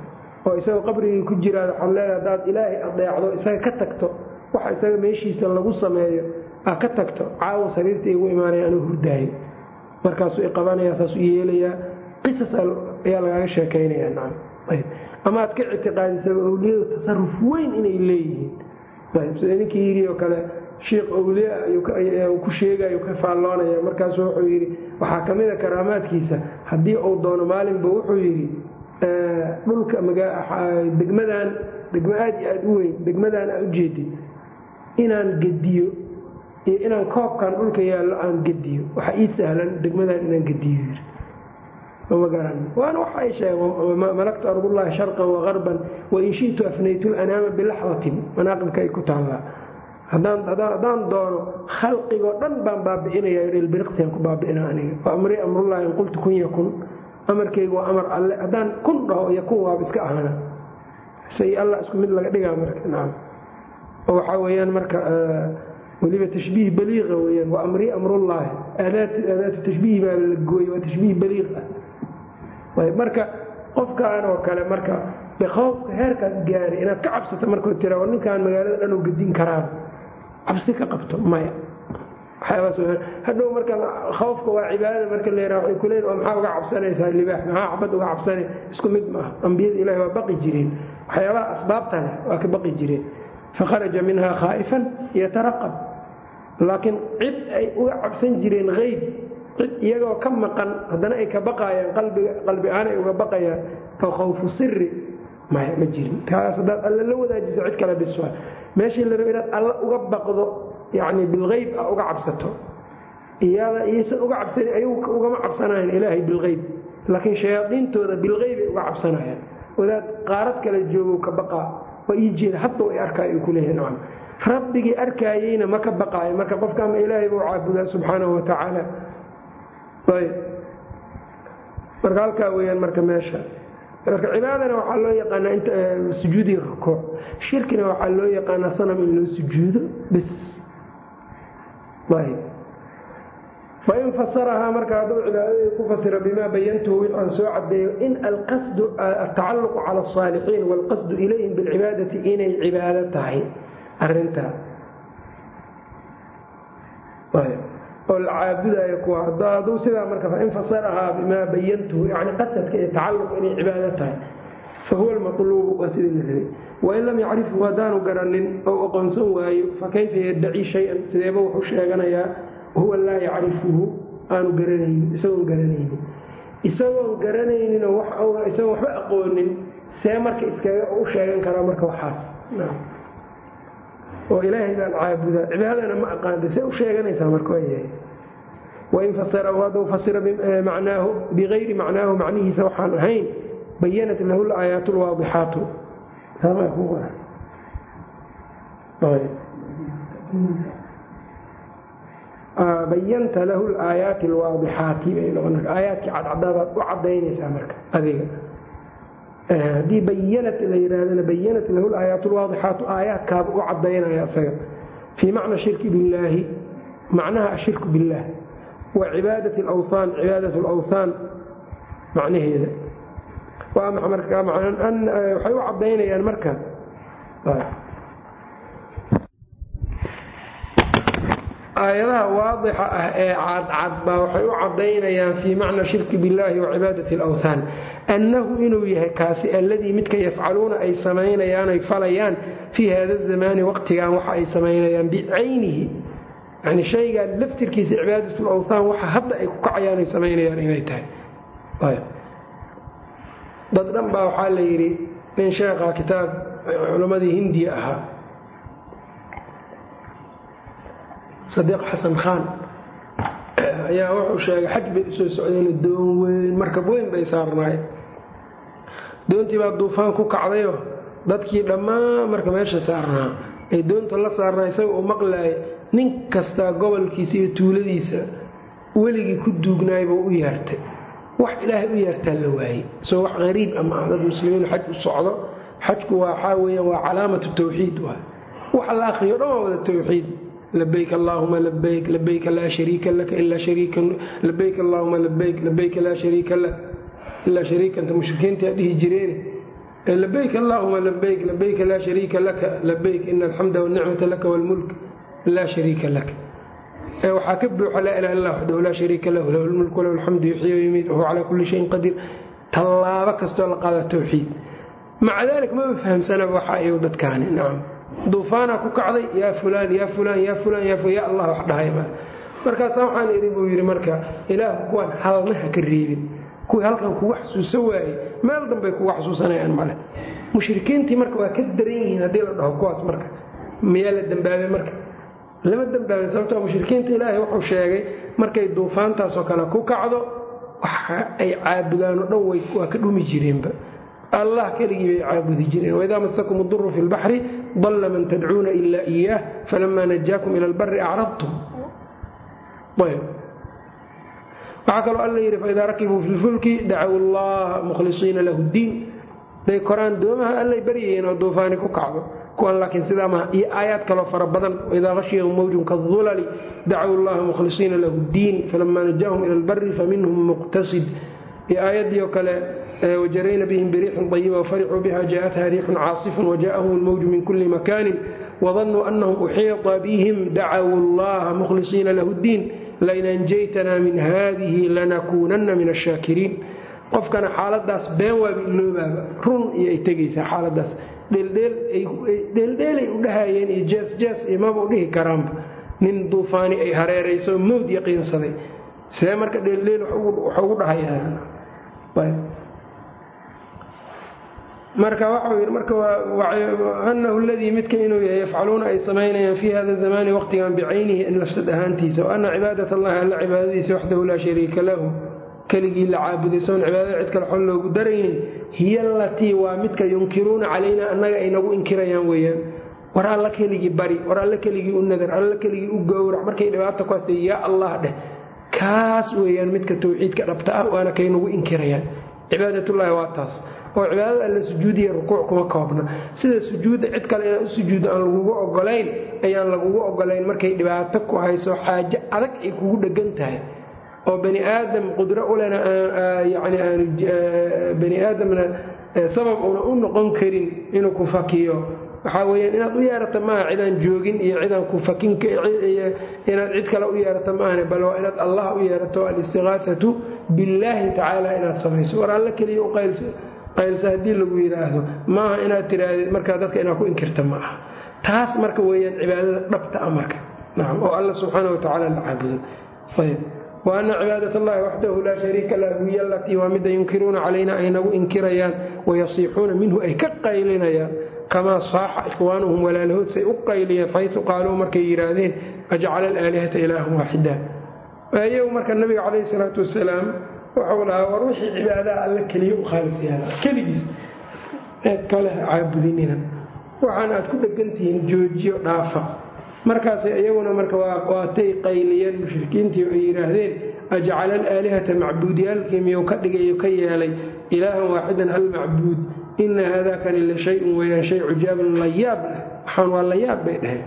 oo isagoo qabrigii ku jiraad waxaad leedahay haddaad ilaahay adeecdo isaga ka tagto waxa isaga meeshiisa lagu sameeyo aa ka tagto caawo sariirta igu imaanaya anuu hurdaayo markaasuu iqabanaya saasuu yeelayaa qisas ayaa lagaaga sheekaynaya nacam ayb ama aad ka ictiqaadisaba owliyadu tasaruf weyn inay leeyihiin. Sida ninkii yidhi oo kale shiikh owliya ku sheegayo ka faalloonaya. Markaasu wuxuu yidhi waxaa ka mida karaamaadkiisa. Haddii uu doono maalinba wuxuu yidhi dhulka degmadan degmo aad iyo aad u weyn degmadaan aa ujeedid inaan gediyo iyo inaan koobkan dhulka yaallo aan gediyo. Waxa ii sahlan degmadaan inaan gediyo. Waana waxa ay sheegeen malaktu ardullahi sharqan wagarban wain shitu afnaytu lanaama bilaxdatin manaaqibka ay ku taallaa. Haddaan doono khalqigoo dhan baan baabi'inaya ilbiriqsiaan ku baabi'ina aniga. Wa amri amrullahi in qultu kun yakun. Amarkaygu waa amar alle. Haddaan kun dhaho yakun waaba iska ahana say alla isku mid laga dhigaa marka. Waxaa weeyaan marka weliba tashbiih baliiqa weyaan wa amri amrullaahi aadaatu tashbiih baa la gooyey waa tashbiih baliiq ah. Marka qofkaan oo kale marka khawfka heerkaas gaari inaad ka cabsato markuu tira war ninkaan magaalada dhan u gedin karaa cabsi ka qabto maya. Hadhow marka khawfka waa cibaadada marka la waay kuleeyiin oo maxaa uga cabsanaysaa libaax? Maxaa xabad uga cabsanay? Isku mid maaha ambiyada ilahi waa baqi jireen. Waxyaabaha asbaabta leh waa ka baqi jireen. Fakharaja minha khaa'ifan yataraqab laakiin cid ay uga cabsan jireen hayb cid iyagoo ka maqan haddana ay ka baqaayaan qalbi ay uga baqayaan oo khawfu siri maya ma jirin. Taas haddaad alla la wadaajiso cid kale biswa meeshii la rabo inaad alla uga baqdo yacni bilhayb a uga cabsato. Iyada iyaysan uga cabsani ayagu ugama cabsanayan ilaahay bilhayb laakiin shayaadiintooda bilhaybay uga cabsanayaan wadaad qaarad kale joogo ka baqaa waa ii jeeda hadda way arkaayo ku leeyahay nacam rabbigii arkaayeyna ma ka baqaayo marka qofka ama ilaahay buu caabudaa subxaanahu wa tacaala. Ayb. Marka halkaa weyaan marka meesha. Marka cibaadana waxaa loo yaqaanaa sujuudi rukuuc shirkina waxaa loo yaqaanaa sanam in loo sujuudo bis. Ayb. Fain fasarahaa marka hadduu cibaadadii ku fasiro bimaa bayantuhu wix aan soo cadeeyo in alqasdu atacaluqu cala asaalixiin waalqasdu ilayhim bilcibaadati inay cibaado tahay arintaa oo la caabudayo kuwa hadduu sidaa marka fain fasarahaa bimaa bayantuhu yani qasadka iyo tacaluq inay cibaado tahay. Fahuwa almatluubu waa sidii la rabay. Wain lam yacrifhu haddaanu garanin ou aqoonsan waayo fakayfa yaddaci shay-an? Sideeba wuxuu sheeganayaa wahuwa laa yacrifuhu aanu garanaynin isagoon garanaynin. Isagoon garanayninoo isagoon waxba aqoonin see marka iskaga u sheegan karaa marka waxaas oo ilaahay baan caabudaa. Cibaadana ma aqaanta see u sheeganaysaa marka waayahay wain fasarahu hadduu fasira macnaahu bigayri macnaahu macnihiisa waxaan ahayn bayanat lahu laayaat lwaadixaatu bayanta lahu laayaati alwaadixaati aayaadkii cadcadaabaad u cadaynaysaa marka adiga haddii bayanat la yidhaahdana bayanat lahu laayaat lwaadixaatu aayaadkaaba u cadaynaya isaga fii macna shirki billaahi macnaha ashirku billaah. Wa cibaadat lwthaan cibaadat lawthaan macnaheeda. Waxay u cadaynayaan marka aayadaha waadixa ah ee cadcad baa waxay u cadaynayaan fii macna shirki billaahi wa cibaadati alawthaan. Annahu inuu yahay kaasi alladii midka yafcaluuna ay samaynayaan ay falayaan fii hada zamaani waqtigan waxa ay samaynayaan bicaynihi. Yani shaygan laftirkiisa cibaadatul awthaan waxa hadda ay ku kacayaan ay samaynayaan inay tahay. Dad dhan baa waxaa la yidhi nin sheekha kitaab culammadii hindiya ahaa sadiiq xasan khaan ayaa wuxuu sheegay xaj bay u soo socdeen doon weyn markab weyn bay saarnaayeen. Doontii baa duufaan ku kacdayo dadkii dhammaan marka meesha saarnaa ay doonta la saarnaa isaga uu maqlaaya nin kastaa gobolkiisa iyo tuuladiisa weligii ku duugnaayba u yeertay. Wax ilaahay u yeertaa la waayey isagoo wax qariib ama ah dad muslimiin xaj u socdo. Xajku waxaa weyaan waa calaamatu tawxiid waay wax la akriyo dhan waa wada tawxiid labayk allaahuma labayk labayka laa shariika laka ilaa shariikan labayk allaahuma labayk labayka laa shariika lak ilaa shariikanta mushrikiintaa dhihi jireen labayk allaahuma labayk labayka laa shariika laka labayk ina alxamda walnicmata laka waalmulk laa shariika lak waxaa ka buuxa laa ilaha illa waxdahu laa shariika lahu lahu lmulk walahu alxamdu yuxyi wayumiit wahuwa calaa kulli shayin qadiir tallaabo kastoo la qaada tawxiid maca dalik maba fahamsanaba waxa iyu dadkaani nacam duufaanaa ku kacday yaa fulaan yaa fulaan yaa fulaan yaa ya allah wax dhahay markaasaa waxaan idhi buu yidhi marka ilaahu kuwaan halnaha ka reebin. Kuwii halkan kugu xasuuso waayey meel danbay kugu xasuusanayaan male mushrikiintii marka waa ka daran yihiin haddii la dhaho kuwaas marka. Miyaa la dembaabay marka? Lama dembaabin sababtoo mushrikiinta ilaahay wuxuu sheegay markay duufaantaasoo kale ku kacdo waxa ay caabudaanoo dhan waa ka dhumi jireenba. Allah keligii bay caabudi jireen. Waidaa masakum duru fi lbaxri dalla man tadcuuna ilaa iyaah falamaa najaakum ila albari acradtum. Waxaa kaloo alla yidhi faidaa rakibuu fi lfulki dacow allaha mukhlisiina lahu ddiin day koraan doomaha allay baryayeen oo duufaani ku kacdo. Kuwan laakiin sidaa maha iyo aayaad kaloo fara badan waidaa hashiyahum mawjun kaulali dacow allaha mukhlisiina lahu ddiin falamaa najaahum ila albari faminhum muqtasid. Iyo aayaddii oo kale wajarayna bihim biriixin ayiba wafarixuu biha jaaءatha riixun caasifun wajaءahum اlmowju min kuli makani wadanuu anahum uxiiطa bihim dacow allaha mukhlisiina lahu ddiin lain anjaytana min hadihi lanakuunana min ashaakiriin qofkana xaaladaas been waaba iloobaaba run iyo ay tegaysaa xaaladaas dheeldheelay u dhahayeen iyo jeesjees iyo maba u dhihi karaanba nin duufaani ay hareerayso mowd yaqiinsaday see marka dheeldheel wax ugu dhahayaan marka waxau yidhi marka anahu ladii midka inuu yahay yafcaluuna ay samaynayaan fii hada zamaani waqtigan bicaynihi in lafsad ahaantiisa. Wa ana cibaadat allahi alla cibaadadiisa waxdahu laa shariika lahu keligii la caabuday soon cibaadada cid kale xol loogu daraynin hiya alatii waa midka yunkiruuna calayna annaga ay nagu inkirayaan weeyaan. War alla keligii bari war alla keligii u nadar alla keligii u gowrac markay dhibaata ku hasay yaa allah dheh. Kaas weeyaan midka tawxiidka dhabta ah waana kay nagu inkirayaan. Cibaadatullaahi waa taas oo cibaadada alla sujuudiya rukuuc kuma koobna sida sujuudda cid kale inaan u sujuuddo aan lagugu ogolayn ayaan lagugu ogolayn markay dhibaato ku hayso xaajo adag ay kugu dhegan tahay. Oo bani aadam qudro ulena bani aadamna sabab una u noqon karin inuu ku fakiyo. Waxaa weyaan inaad u yeerato maaha cidaan joogin iyo cidaan ku fakin inaad cid kale u yeerato maahane bal waa inaad allah u yeerato alistiqaafatu billaahi tacaala inaad samayso. War alla keliya u qaylsa haddii lagu yidhaahdo maaha inaad tiraahdeed markaa dadka inaad ku inkirta ma taas marka weeyaan cibaadada dhabta a marka. Nacam oo alla subxaana wa tacaala la caabudo. Ayb wa ana cibaadat allahi waxdahu laa shariika lahu hiya alatii waa mida yunkiruuna calayna ay nagu inkirayaan wayasiixuuna minhu ay ka qaylinayaan. Kamaa saaxa ikhwaanuhum walaalahood say u qayliyeen xaysu qaaluu markay yidhaahdeen ajcala alaalihata ilaahan waaxida iyagu marka nabiga calayhi salaatu wasalaam wuxuu dhahaa war wixii cibaadaha alla keliya u khaalis keligiis eed kale caabudinina. Waxaana aad ku dhegantihiin joojiyo dhaafa markaasay iyaguna marka waatay qayliyeen mushrikiintii ay yidhaahdeen ajcala alaalihata macbuudiyaalkii miyuu ka dhigayo ka yeelay ilaahan waaxidan almacbuud ina haadakani la shayun weyaan shay cujaabun layaab leh. Waxaan waa layaab bay dhaheen.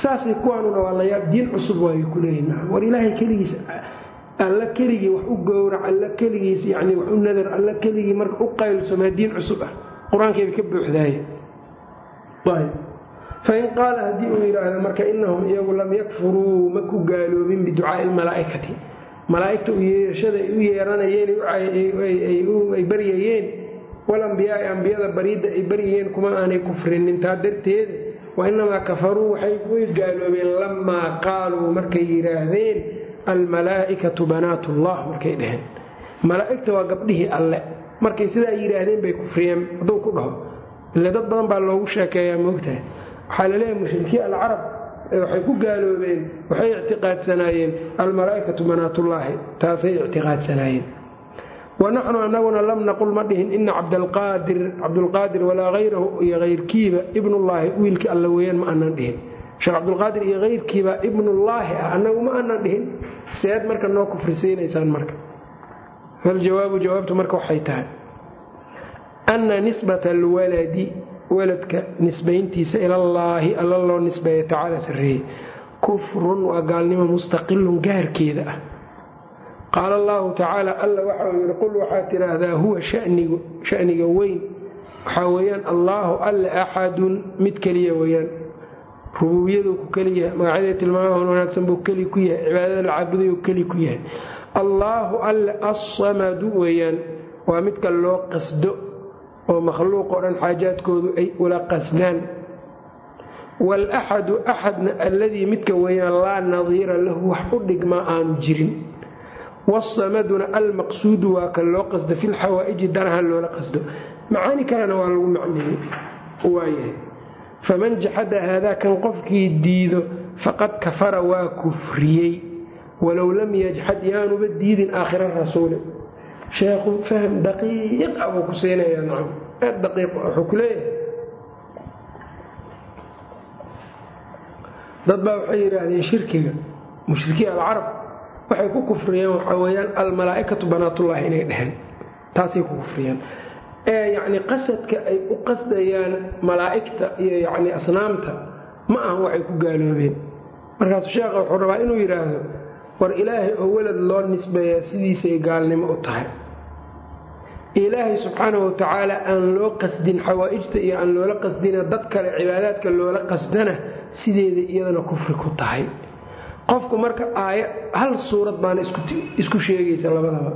Saasay kuwaanuna waa layaab diin cusub waayay ku leeyihiin war ilaahay keligiis alla keligii wax u gowrac alla keligiis yani wax u nadar alla keligii marka u qaylsomaa diin cusub ah. Qur'aankayba ka buuxdaaye. Fain qaala haddii uu yidhaahdo marka inahum iyagu lam yakfuruu ma ku gaaloobin biducaai lmalaa'ikati malaa'igta u yeerashada ay u yeeranayeen ay baryayeen walambiyaai ambiyada baryidda ay baryayeen kuma aanay kufrinin. Taa darteed wa inamaa kafaruu waxay way gaaloobeen lamaa qaaluu markay yidhaahdeen almalaa'ikatu banaatullah markay dhaheen. Malaa'igta waa gabdhihii alle. Markay sidaa yidhaahdeen bay kufriyeen hadduu ku dhaho. Ile dad badan baa loogu sheekeeyaa moogtahay waxaa la leeyahay mushrikiin alcarab waxay ku gaaloobeen waxay ictiqaadsanaayeen almalaa'ikatu banaatullaahi taasay ictiqaadsanaayeen. Wanaxnu anaguna lam naqul ma dhihin ina cabdulqaadir walaa hayrahu iyo hayrkiiba ibnullaahi wiilkii alla weeyaan ma aanan dhihin sheekh cabdulqaadir iyo hayrkiiba ibnullaahi ah annagu ma aanan dhihin. Seed marka noo kufrisiinaysaan marka. Faljawaabu jawaabtu marka waxay tahay ana nisbata alwaladi waladka nisbayntiisa ilallaahi alla loo nisbeeya tacaala sarreeye kufrun waa gaalnimo mustaqilun gaarkeeda ah. Qaala allahu tacaala alla waxa uu yidhi qul waxaad tidhaahdaa huwa shaniga weyn. Waxaa weeyaan allaahu alle axadun mid keliya weyaan rububiyaduu ku keliyahay magacyadee tilmaamahan wanaagsan buu keli ku yahay cibaadada la caabudayuu keli ku yahay. Allaahu alle assamadu weeyaan waa midka loo qasdo oo makhluuq dhan xaajaadkoodu ay ula qasdaan. Waalaxadu axadna alladii midka weeyaan laa nadiira lahu wax u dhigmaa aanu jirin. Wasamaduna almaqsuudu waa kan loo qasdo fi lxawaa'iji danaha loola qasdo. Macaani kalena waa lagu macneeyey waayahay faman jaxada haadaa kan qofkii diido faqad kafara waa kufriyey. Walow lam yajxad yaanuba diidin aakhira rasuuli. Sheekhu fahm daqiiq ah buu ku siinayaa nacam. Aad daqiiq wuxuu ku leeyahay. Dad baa waxay yidhaahdeen shirkiga mushrikiin alcarab waxay ku kufriyeen waxaa weeyaan almalaa'ikatu banaatullaahi inay dheheen taasay ku kufriyeen ee yacni qasadka ay u qasdayaan malaa'igta iyo yacni asnaamta ma ahan waxay ku gaaloobeen. Markaasuu sheekha wuxuu rabaa inuu yidhaahdo war ilaahay oo welad loo nisbeeyaa sidiisay gaalnimo u tahay. Ilaahay subxaana wa tacaala aan loo qasdin xawaa'ijta iyo aan loola qasdina dad kale cibaadaadka loola qasdana sideeda iyadana kufri ku tahay. Qofku marka aaya hal suurad baana isku sheegaysa labadaba.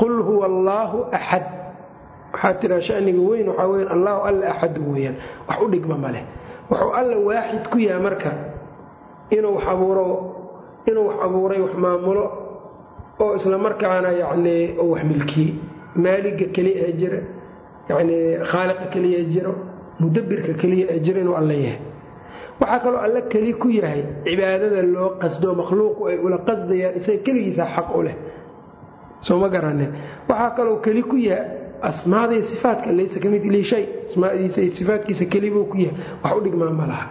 Qul huwa allaahu axad waxaa tiraa shaniga weyn waxaa weyan allaahu alla axad weeyaan. Wax u dhigma maleh wuxuu alla waaxid ku yahay marka. Inuu abuuro inuu wax abuuray wax maamulo oo isla markaana yacnii oo wax milkiye. Maaliga keliya ee jira yacnii khaaliqa keliya ee jiro mudabbirka keliya ee jira inuu alla yahay. Waxaa kaloo alle keli ku yahay cibaadada loo qasdo makhluuqu ay ula qasdayaan isaga keligiisa xaq u leh. Soo ma garanin. Waxaa kaloo keli ku yahay asmaada iyo sifaatka laysa ka midlihi shay asmaadiisa iyo sifaatkiisa kelibuu ku yahay. Wax u dhigmaa ma laha.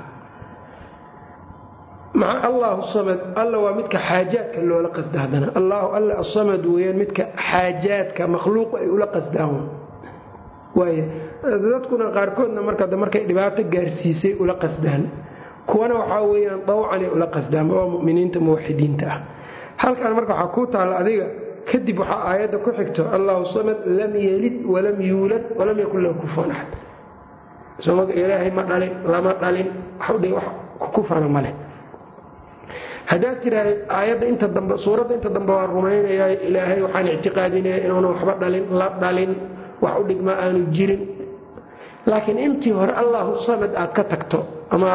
Maca allaahu samad alla waa midka xaajaadka loola qasda haddana. Allaahu alla asamad weeyaan midka xaajaadka makhluuqu ay ula qasdaan waaya dadkuna qaarkoodna marka markay dhibaato gaarsiisay ula qasdaan. Kuwana waxaa weeyaan dawcanay ula qasdaan oo muminiinta muwaxidiinta ah. Halkan marka waxaa kuu taalla adiga kadib waxaa aayadda ku xigto allahu samad lam yelid walam yuulad walam yakun lahu kufuwan axad somaga ilaahay ma dhalin lama dhalin wax kufana haddaad tiraahda aayadda inta dambe suuradda inta dambe waa rumaynayaa ilaahay waxaan ictiqaadinaya inuuna waxba dhalin la dhalin wax u dhigma aanu jirin. Laakiin intii hore allahu samad aad ka tagto ama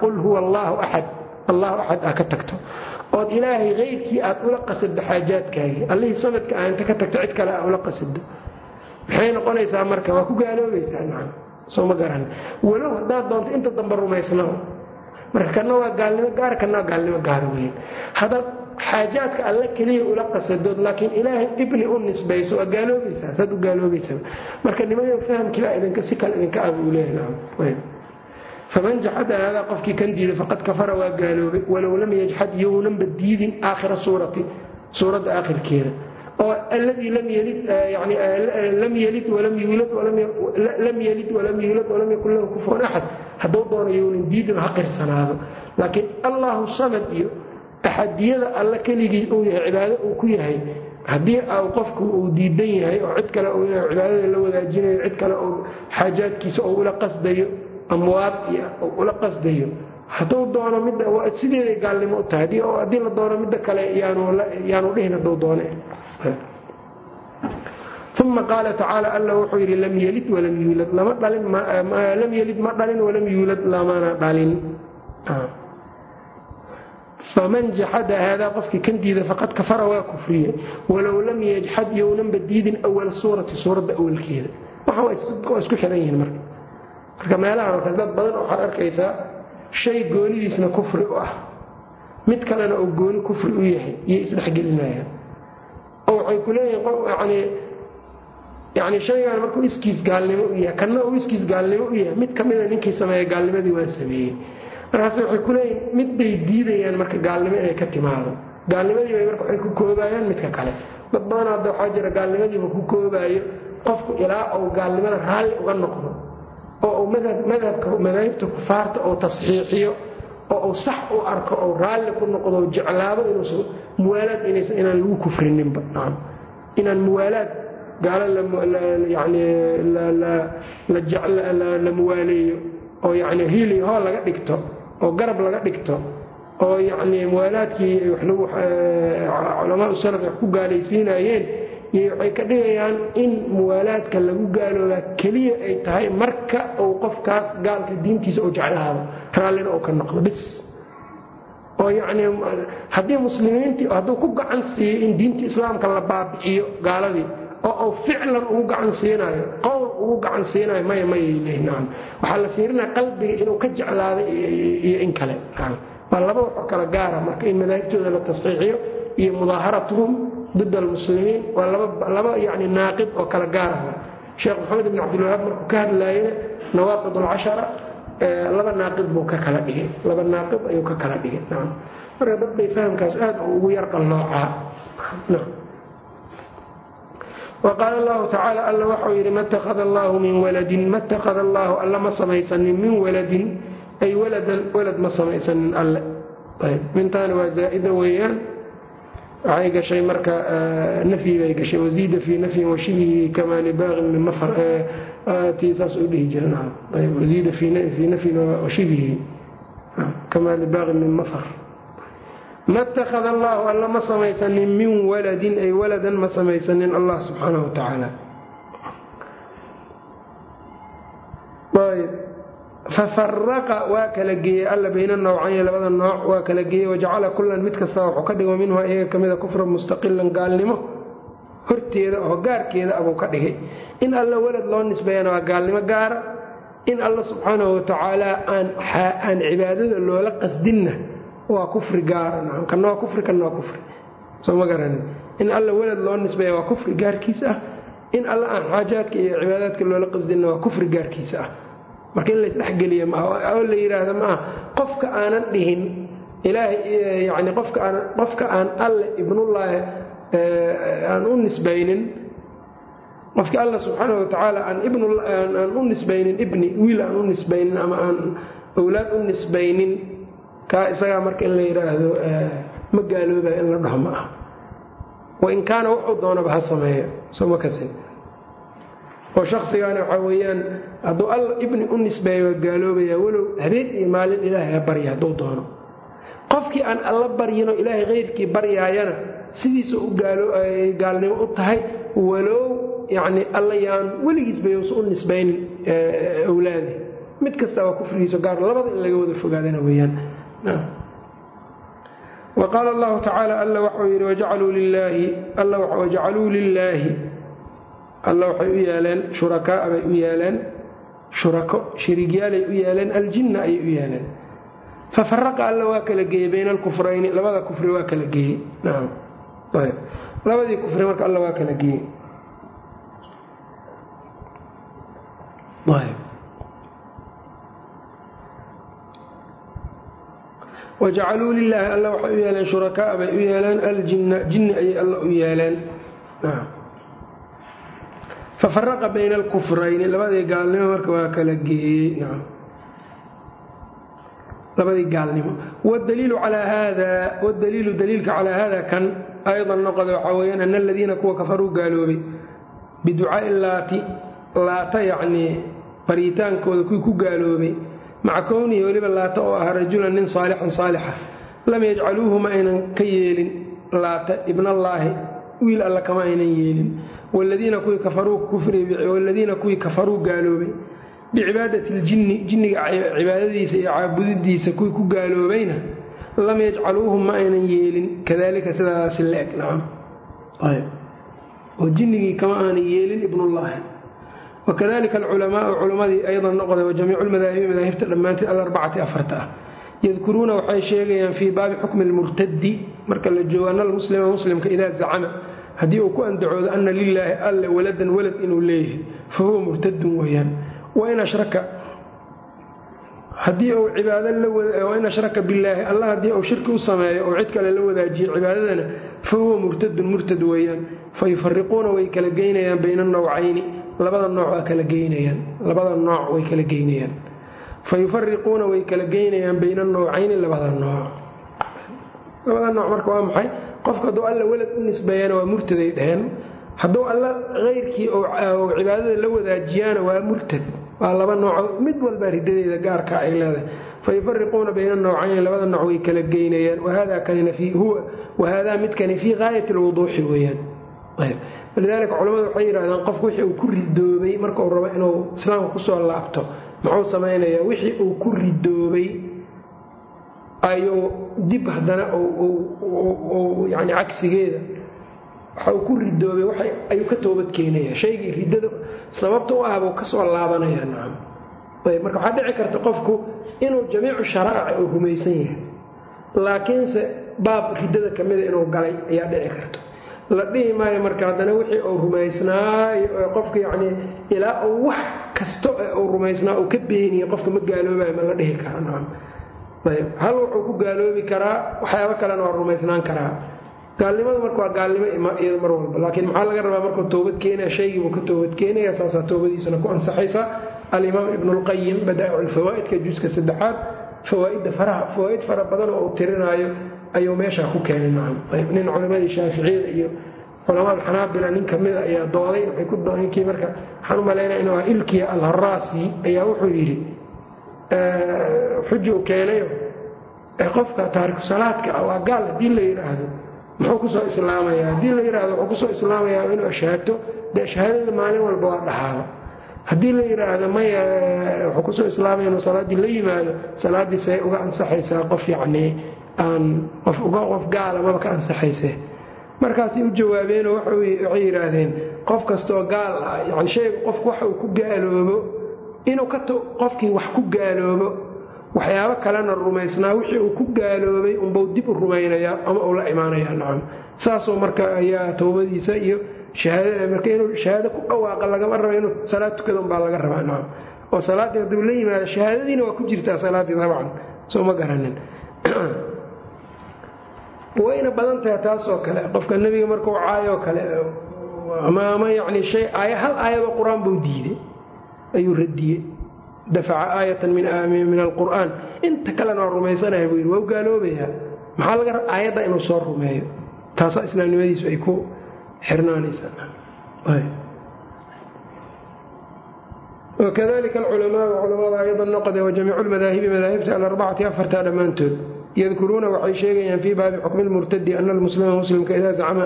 qul huwa allaahu axad allahu axad aad ka tagto ood ilaahay keyrkii aad ula qasado xaajaadkaagii allihii samadka ah inta ka tagto cid kale aa ula qasado. Maxay noqonaysaa marka? Waa ku gaaloobaysaa maa soo ma garan. Walow haddaad doonto inta dambe rumaysnaa marka kana waa gaalnimo gaara kana waa gaalnimo gaara weyn. Haddaad xaajaadka alle keliya ula qasadood laakiin ilaahay ibni u nisbayso waa gaaloobaysaa. Saad u gaaloobaysaa. Marka nimayo fahamkiibaa idinka si kale idinka aba u leeyahay faman jaxada haadaa qofkii kan diiday faqad kafara waa gaaloobay walow lam yajxad yownanba diidin aakhira suurati suuradda aakhirkeeda oo alladii lam yelid walam yuulad walam yakun lahu kufuwan axad hadduu doono yownan diidin ha qirsanaado laakiin allahu samad iyo axadiyada alla keligii uu yahay cibaado uu ku yahay haddii qofku uu diidan yahay oo cid kale cibaadada la wadaajinayo cid kale uu xaajaadkiisa oo ula qasdayo amwaad iyo ula qasdayo. Hadduu doono midda sideeday gaalnimo u tahay. Haddii la doono midda kale yaanu dhihin hadduu doone. Uma qaala tacaala alla wuxuu yidhi lam yelid walam yuulad. Lama dhalin lam yelid ma dhalin walam yuulad lamana dhalin. Faman jaxada haadaa qofkii kan diida faqad kafara waa kufriye walow lam yajxad yownanba diidin awal suurati suuradda awalkeeda waa isku xiran yihiin marka marka meelahan oo kale dad badan waxaad arkaysaa shay goonidiisna kufri u ah. Mid kalena oo gooni kufri u yahay iyo isdhexgelinayaan oo waxay ku leeyihiin yani shaygan markuu iskiis gaalnimo u yahay kanna uu iskiis gaalnimo u yahay mid kamida ninkii sameeya gaalnimadii waa sameeyey. Markaas waxay ku leeyihiin mid bay diidayaan marka gaalnimo inay ka timaado. Gaalnimadii bay marka waxay ku koobayaan midka kale. Dad badan hadda waxaa jira gaalnimadiiba ku koobaayo qofku ilaa uu gaalnimada raalli uga noqdo oo uu madhabka madaahibta kufaarta uu tasxiixiyo oo uu sax u arko ou raalli ku noqdo jeclaado inuusan muwaalaad inaan lagu kufrininba inaan muwaalaad gaalo la muwaaleeyo oo yani hiili hoo laga dhigto oo garab laga dhigto oo yani muwaalaadkii culamaa salaf wax ku gaalaysiinayeen iyo waxay ka dhigayaan in muwaalaadka lagu gaaloobaa keliya ay tahay marka uu qofkaas gaalka diintiisa uu jeclaado raallina uu ka noqdo bis oo yacni haddii muslimiintii hadduu ku gacan siiyo in diinta islaamka la baabi'iyo gaaladii oo uu ficlan ugu gacan siinayo qowl ugu gacan siinayo maya mayay leeyihiin nacam waxaa la fiirinaya qalbiga inuu ka jeclaado iyo in kale waa laba waxoo kala gaara marka in madaahibtooda la tasxiixiyo iyo mudaaharatuhum did almuslimiin waa laba yani naaqid oo kala gaara sheekh maxamed ibn cabdilwahaab markuu ka hadlaayena nawaaqid alcashara laba naaqid buu ka kala dhigay. Laba naaqid ayuu ka kala dhigay. Marka dad bay fahamkaas aad ugu yar qalloocaa nacam waqaala allahu tacaala alla waxau yidhi ma ttakhada allaahu min waladin ma ttakhada allaahu alla ma samaysanin min waladin ay waladan walad ma samaysanin alle mintaani waa zaa'ida weeyaan waxay gashay marka nafyi bay gashay waziida fii nafyin washibihi kamaa libaaqin min mafar tii saas u dhihi jira waziida fii nafyin washibihi kamaa libaaqin min mafar ma ttakhada allaahu alla ma samaysanin min waladin ay waladan ma samaysanin allah subxaanahu wa tacaala fafaraqa waa kala geeyey alla bayna nawcayni labada nooc waa kala geeyey wajacala kullan mid kasta wuxuu ka dhigo minhu iyaga ka mida kufran mustaqilan gaalnimo horteeda oo gaarkeeda abuu ka dhigay. in alla walad loo nisbeeyana waa gaalnimo gaara in alla subxaanahu watacaala aan cibaadada loola qasdinna waa kufri gaara kana waa kufri kana waa kufri soo ma garanin in alla walad loo nisbeeya waa kufri gaarkiis ah in alla aan xaajaadka iyo cibaadaadka loola qasdinna waa kufri gaarkiisa ah marka in laysdhexgeliya maaha oo la yidhaahdo maaha qofka aanan dhihin ilaahay yani qofka aan alle ibnullaahi aan u nisbaynin qofka alla subxaanahu watacaala aan u nisbaynin ibni wiil aan u nisbaynin ama aan awlaad u nisbaynin kaa isagaa marka in la yidhaahdo ma gaaloobayo in la dhaho ma ah wain kaana wuxuu doonaba ha sameeyo soo ma kasin oo shaksigaana waxaa weeyaan hadduu alla ibni u nisbeeyo waa gaaloobaya walow habeen iyo maalin ilaahay ha barya hadduu doono. Qofkii aan alla baryinoo ilaahay keyrkii baryaayana sidiisa u gaalnimo u tahay walow yacni alla yaan u nisbaynin awlaadi. Mid kasta waa kufrigiisa gaar labada in laga wada fogaadana weeyaan. Wa qaala allahu tacaala alla waxau yidhi wajacaluu lilaahi alla waxay u yeeleen shurakaaa bay u yeeleen shurako shiriigyaalay u yeeleen aljinna ayay u yeeleen fafaraqa alla waa kala geeyey bayna alkufrayni labada kufri waa kala geeyey. Labadii kufri marka alla waa kala geeyey. Wajacaluu lilaahi alla waxay u yeeleen shurakaaa bay u yeeleen aljinna jinni ayay alla u yeeleen fafaraqa bayna alkufrayni labadii gaalnimo marka waa kala geeyey labadii gaalnimo wdaliilu calaa haada wdaliilu daliilka calaa haada kan aydan noqoda waxaa weyaan ana aladiina kuwa kafaruu gaaloobay biducaai laati laata yacnii baritaankooda kuwii ku gaaloobay maca kownihi weliba laata oo ah rajulan nin saalixan saalixa lam yajcaluuhu ma aynan ka yeelin laata ibnallaahi wiil alla kama aynan yeelin wladiina kuwii kafaruu gaaloobay bicibaadati ljinni jinniga cibaadadiisa iyo caabudidiisa kuwii ku gaaloobayna lam yajcaluuhum ma aynan yeelin kadalika sidaasi la-eg nacam oo jinnigii kama aanan yeelin ibnullaahi wakadalika alculamaau culammadii aydan noqday wajamiicu lmadaahibi madaahibta dhammaanteed alarbacati afarta ah yadkuruuna waxay sheegayaan fii baabi xukmi lmurtadi marka la joogo ana almuslima muslimka idaa zacama haddii uu ku andacoodo ana lilaahi alle waladan walad inuu leeyahay fa huwa murtadun ashraka haddii uu cibaadwain ashraka billaahi allah haddii uu shirki u sameeyo oo cid kale la wadaajiyo cibaadadana fa huwa murtadun murtad weeyaan. Fa way kala geynayaan bayna anowcayni labada nooc kala geynayaan labada nooc way kala geynayaan. Fa way kala geynayaan bayna anowcayni labada nooc. Labada nooc marka waa maxay qofka hadduu alla walad u nisbeeyana waa murtaday dheheen hadduu alla keyrkii oo cibaadada la wadaajiyaana waa murtad. Waa laba nooco mid walbaa ridadeeda gaarka ay leedahay. Fa yufariquuna bayna noocayni labada nooc way kala geynayaan. Wahaadaa midkani fii gaayati lwuduuxi weyaan walidaalika culamadu waxay yidhahdaan qofku wixii uu ku ridoobay marka uu rabo inuu islaamka ku soo laabto muxuu samaynayaa? Wixii uu ku ridoobay ayuu dib haddana yani cagsigeeda waxa uu ku ridoobay ayuu ka toobad keenaya shaygii ridada sababta u ah buu ka soo laabanaya nacam marka waxaa dhici karta qofku inuu jamiicu sharaa'ic uu rumaysan yahay laakiinse baab ridada ka mida inuu galay ayaa dhici karta. La dhihi maayo marka haddana wixii uu rumaysnaayo qofka yacnii ilaa uu wax kasto uu rumaysnaa uu ka beeniye qofka ma gaaloobayo ma la dhihi kara nacam hal wuxuu ku gaaloobi karaa? Waxyaabo kalena waa rumaysnaan karaa. Gaalnimadu marka waa gaalnimo iyado mar walba. Laakiin maxaa laga rabaa markuu toobad keenaya shaygiibuu ka toobad keenaya saasaa toobadiisuna ku ansaxaysa alimaam ibnulqayim badaa'icu lfawaa'idka juska saddexaad fawaaidda faraha fawaaid fara badan oo uu tirinaayo ayuu meeshaa ku keenay. Nacam ayb nin culimadii shaaficiyada iyo culamada xanaabila nin kamida ayaa dooday. Waxay ku ninkii marka waxaan u malaynaya inuu ah ilkiya alharaasi ayaa wuxuu yidhi xuju keenayo qofka taariku salaadka ah waa gaal haddii la yidhaahdo muxuu ku soo islaamaya? Haddii la yidhaahdo wuxuu ku soo islaamayaa inuu ashhaato dee shahaadada maalin walba waa dhaxaaba haddii la yidhaahdo maya wuxuu ku soo islaamaya inuu salaaddii la yimaado salaaddii say uga ansaxaysaa qof yacnii aan qof uga qof gaala maba ka ansaxayse. Markaasay u jawaabeenoo waxay yidhaahdeen qof kastoo gaal ah yani shayga qofku waxa uu ku gaaloobo inuu qofkii wax ku gaaloobo waxyaabo kalena rumaysnaa wixii uu ku gaaloobay unbau dib u rumaynayaa ama uu la imaanayaa nacam. Saasoo marka ayaa towbadiisa iyo marka inuu shahaado ku dhawaaqa lagama raba inuu salaad tukada unbaa laga rabaa nacam. Oo salaaddii hadduu la yimaado shahaadadiina waa ku jirtaa salaaddii dabcan soo ma garanin. *clears throat* Wayna badan tahay taasoo kale qofka nebiga markuu caayoo kale ama yani shay aay hal aayadoo qur'aan buu diiday ayuu radiyey. Dafaca aayatan min alqur'aan. Inta kalena waa rumaysanaya buu yidhi waa u gaaloobayaa. Maxaa laga aayadda inuu soo rumeeyo? Taasaa islaamnimadiisu ay ku xirnaanaysaa. Wakadalika alculamaau culamada aydan noqde wajamiicu lmadaahibi madaahibta alarbacati afartaa dhammaantood. Yadkuruuna waxay sheegayaan fii baabi xukmi lmurtadi ana almuslima muslimka idaa zacama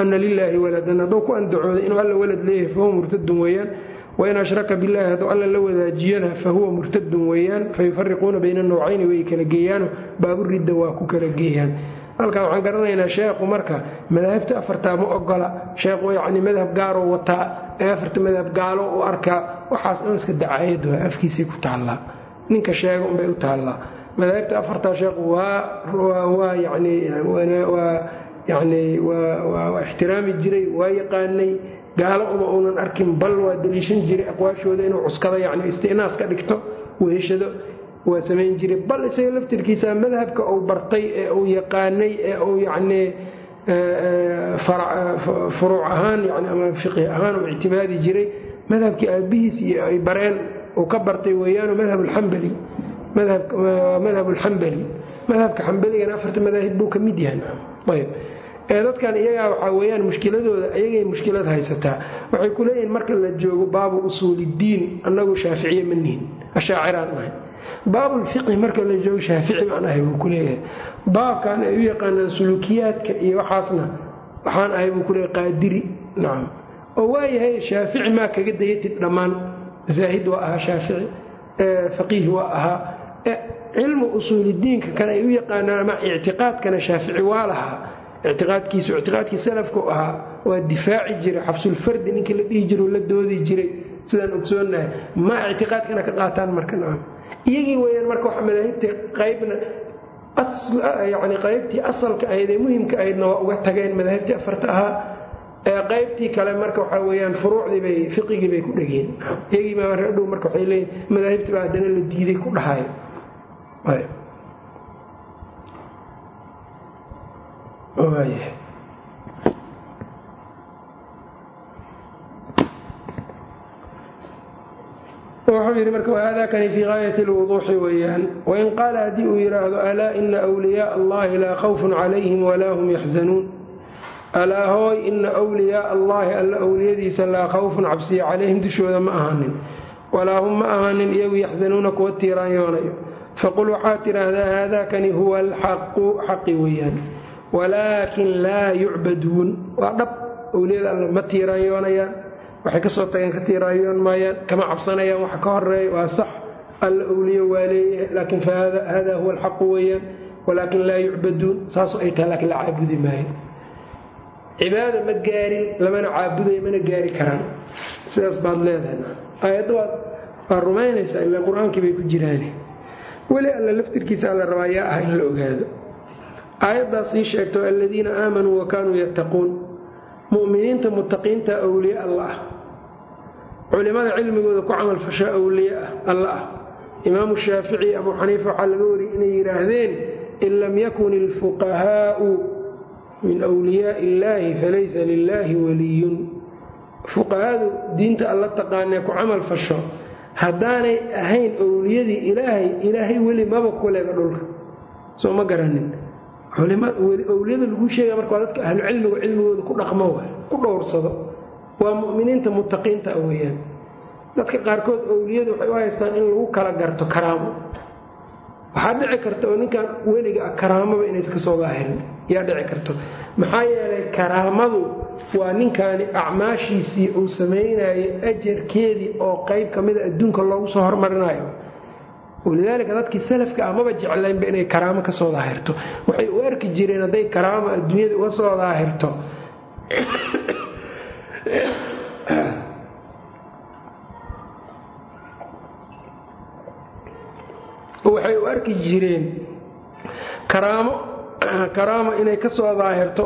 ana lilaahi waladan. Hadduu ku andacooda inuu alla walad leeyahay fahuwa murtadun weeyaan wain ashraka billahi hadduu alla la wadaajiyana fahuwa murtadun weeyaan fayufariquuna bayna nowcayni way kala geeyaano baaburidda waa ku kala geeyaan halkan waxaan garanaynaa sheekhu marka madaahibta afartaa ma ogola sheekhu yacni madhab gaaroo wataa ee afarta madhab gaalo u arkaa waxaas dhan iska dacaayad waa afkiisay ku taallaa ninka sheega unbay u taallaa madaahibta afartaa sheekhu waa yani waa yani waa ixtiraami jiray waa yaqaanay gaalo uma uunan arkin bal waa daliishan jiray aqwaashooda inuu cuskado yani istinaas ka dhigto weheshado waa samayn jiray bal isaga laftirkiisa madhabka uu bartay ee uu yaqaanay ee uu yacnii furuuc ahaan yani ama fiqhi ahaan uu ictimaadi jiray madhabkii aabihiis iyo ay bareen uu ka bartay weeyaanu madhab alxambali madhab alxambali madhabka xambaligana afarta madaahib buu ka mid yahay. Ayb ee dadkan iyagaa waxaa weyaan mushkiladooda iyagay mushkilad haysataa. Waxay ku marka la joogo baabu usuuliddiin annagu shaaficiye ma nihin ashaaciraan ahay. Baabulfiqhi marka la joogo shaafici baan ahay buu ku leeyahay. Baabkan ay u yaqaanaan sulukiyaadka iyo waxaasna waxaan ahay buu kuleeyahay qaadiri. Nacam oo waayahay shaafici maa kaga dayatid dhammaan. Zaahid waa ahaa shaafici faqiih waa ahaa. Cilmu usuulidiinka kan ay u yaqaanaan ama ictiqaadkana shaafici waa lahaa ictiqaadkiisu ictiqaadkii salafku ahaa waa difaaci jiray xabsulfardi ninkii la dhihi jiro la doodi jiray sidaan ogsoonahay ma ictiqaadkana ka qaataan marka nacam iyagii weyaan marka waxa madaahibta qaybna yani qaybtii asalka ahayd ee muhimka ahaydna waa uga tageen madaahibtii afarta ahaa ee qaybtii kale marka waxaa weyaan furuucdii bay fiqigii bay ku dhegeen iyagii baa reerdhow marka waxay leeyiin madaahibtii baa haddana la diiday ku dhahay wuxuu yidhi marka wahadakani fii gaayati lwuduuxi weeyaan. Wain qaala haddii uu yidhaahdo alaa ina wliyaaa allahi laa khawfun calayhim walaa hum yaxzanuun alaa hooy ina wliyaaa allahi alla owliyadiisa laa khawfun cabsiya calayhim dushooda ma ahaanin. Walaa hum ma ahaanin iyagu yaxzanuuna kuwa tiiraanyoonayo faqul waxaad tidhaahdaa haadakani huwa alxaqu xaqi weeyaan walaakin laa yucbaduun. Waa dhab. Owliyada alla ma tiiraanyoonayaan waxay ka soo tageen ka tiiraayoon maayaan kama cabsanayaan waxa ka horreeya waa sax. Alla owliyo waa leeyahay. Laakiin fahada huwa alxaqu weeyaan. Walaakin laa yucbaduun. Saasu ay tahay laakiin la caabudi maayo. Cibaada ma gaarin lamana caabudayo mana gaari karaan. Sidaas baad leedahay. Aayadda waa rumaynaysaa ilaa qur'aankii bay ku jiraan weli alla laftirkiisa alla rabaa yaa ah in la ogaado aayaddaas sii sheegto aladiina aamanuu wa kaanuu yattaquun. Mu'miniinta mutaqiinta awliye alla ah culimada cilmigooda ku camalfashaa awliye ah alla ah imaamu shaafici abuu xaniifa waxaa laga wariyey inay yidhaahdeen in lam yakun ilfuqahaa'u min wliyaai illaahi falaysa lilaahi waliyun fuqahadu diinta alla taqaanee ku camal fasho haddaanay ahayn owliyadii ilaahay ilaahay weli maba kuleba dhulka. Soo ma garanin owliyada lagu sheega marka waa dadka ahlucilmigu cilmigooda ku dhaqmo ku dhowrsado. Waa mu'miniinta mutaqiinta a weyaan dadka qaarkood owliyadu waxay u haystaan in lagu kala garto karaamo. Waxaa dhici karta oo ninkan weliga ah karaamaba inaysa ka soo daahirin yaa dhici karto. Maxaa yeelay karaamadu waa ninkaani acmaashiisii uu samaynayo ajarkeedii oo qayb ka mida adduunka loogu soo hormarinayo walidaalika dadkii salafka ah maba jeclaynba inay karaamo ka soo daahirto. Waxay u arki jireen hadday karaamo adduunyada uga soo daahirto. Waxay u arki jireen karaamo karaamo inay ka soo daahirto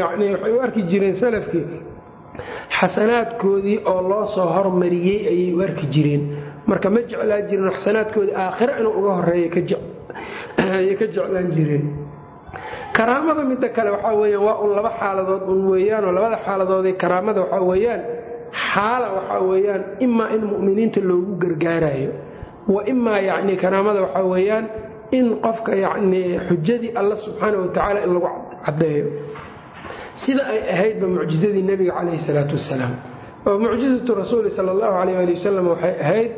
yani waxay u arki jireen salafkii xasanaadkoodii oo loo soo hormariyey ayay u arki jireen marka ma jeclaa jirin xasanaadkoodii aakhira inuu uga horreeya ayay *clears throat* ka jeclaan jireen karaamada midda kale waxaa weyaan waa un laba xaaladood un weeyaanoo labada xaaladoodee karaamada waxaa weeyaan xaala waxaa weeyaan imaa in mu'miniinta loogu gargaarayo wa imaa yacni karaamada waxaa weeyaan in qofka yacnii xujadii alla subxaana wa tacaala in lagu caddeeyo. Sida ay ahaydba mucjizadii nebiga calayhi salaatu wasalaam oo mucjizatu rasuuli sala allahu calayh ali wasalam waxay ahayd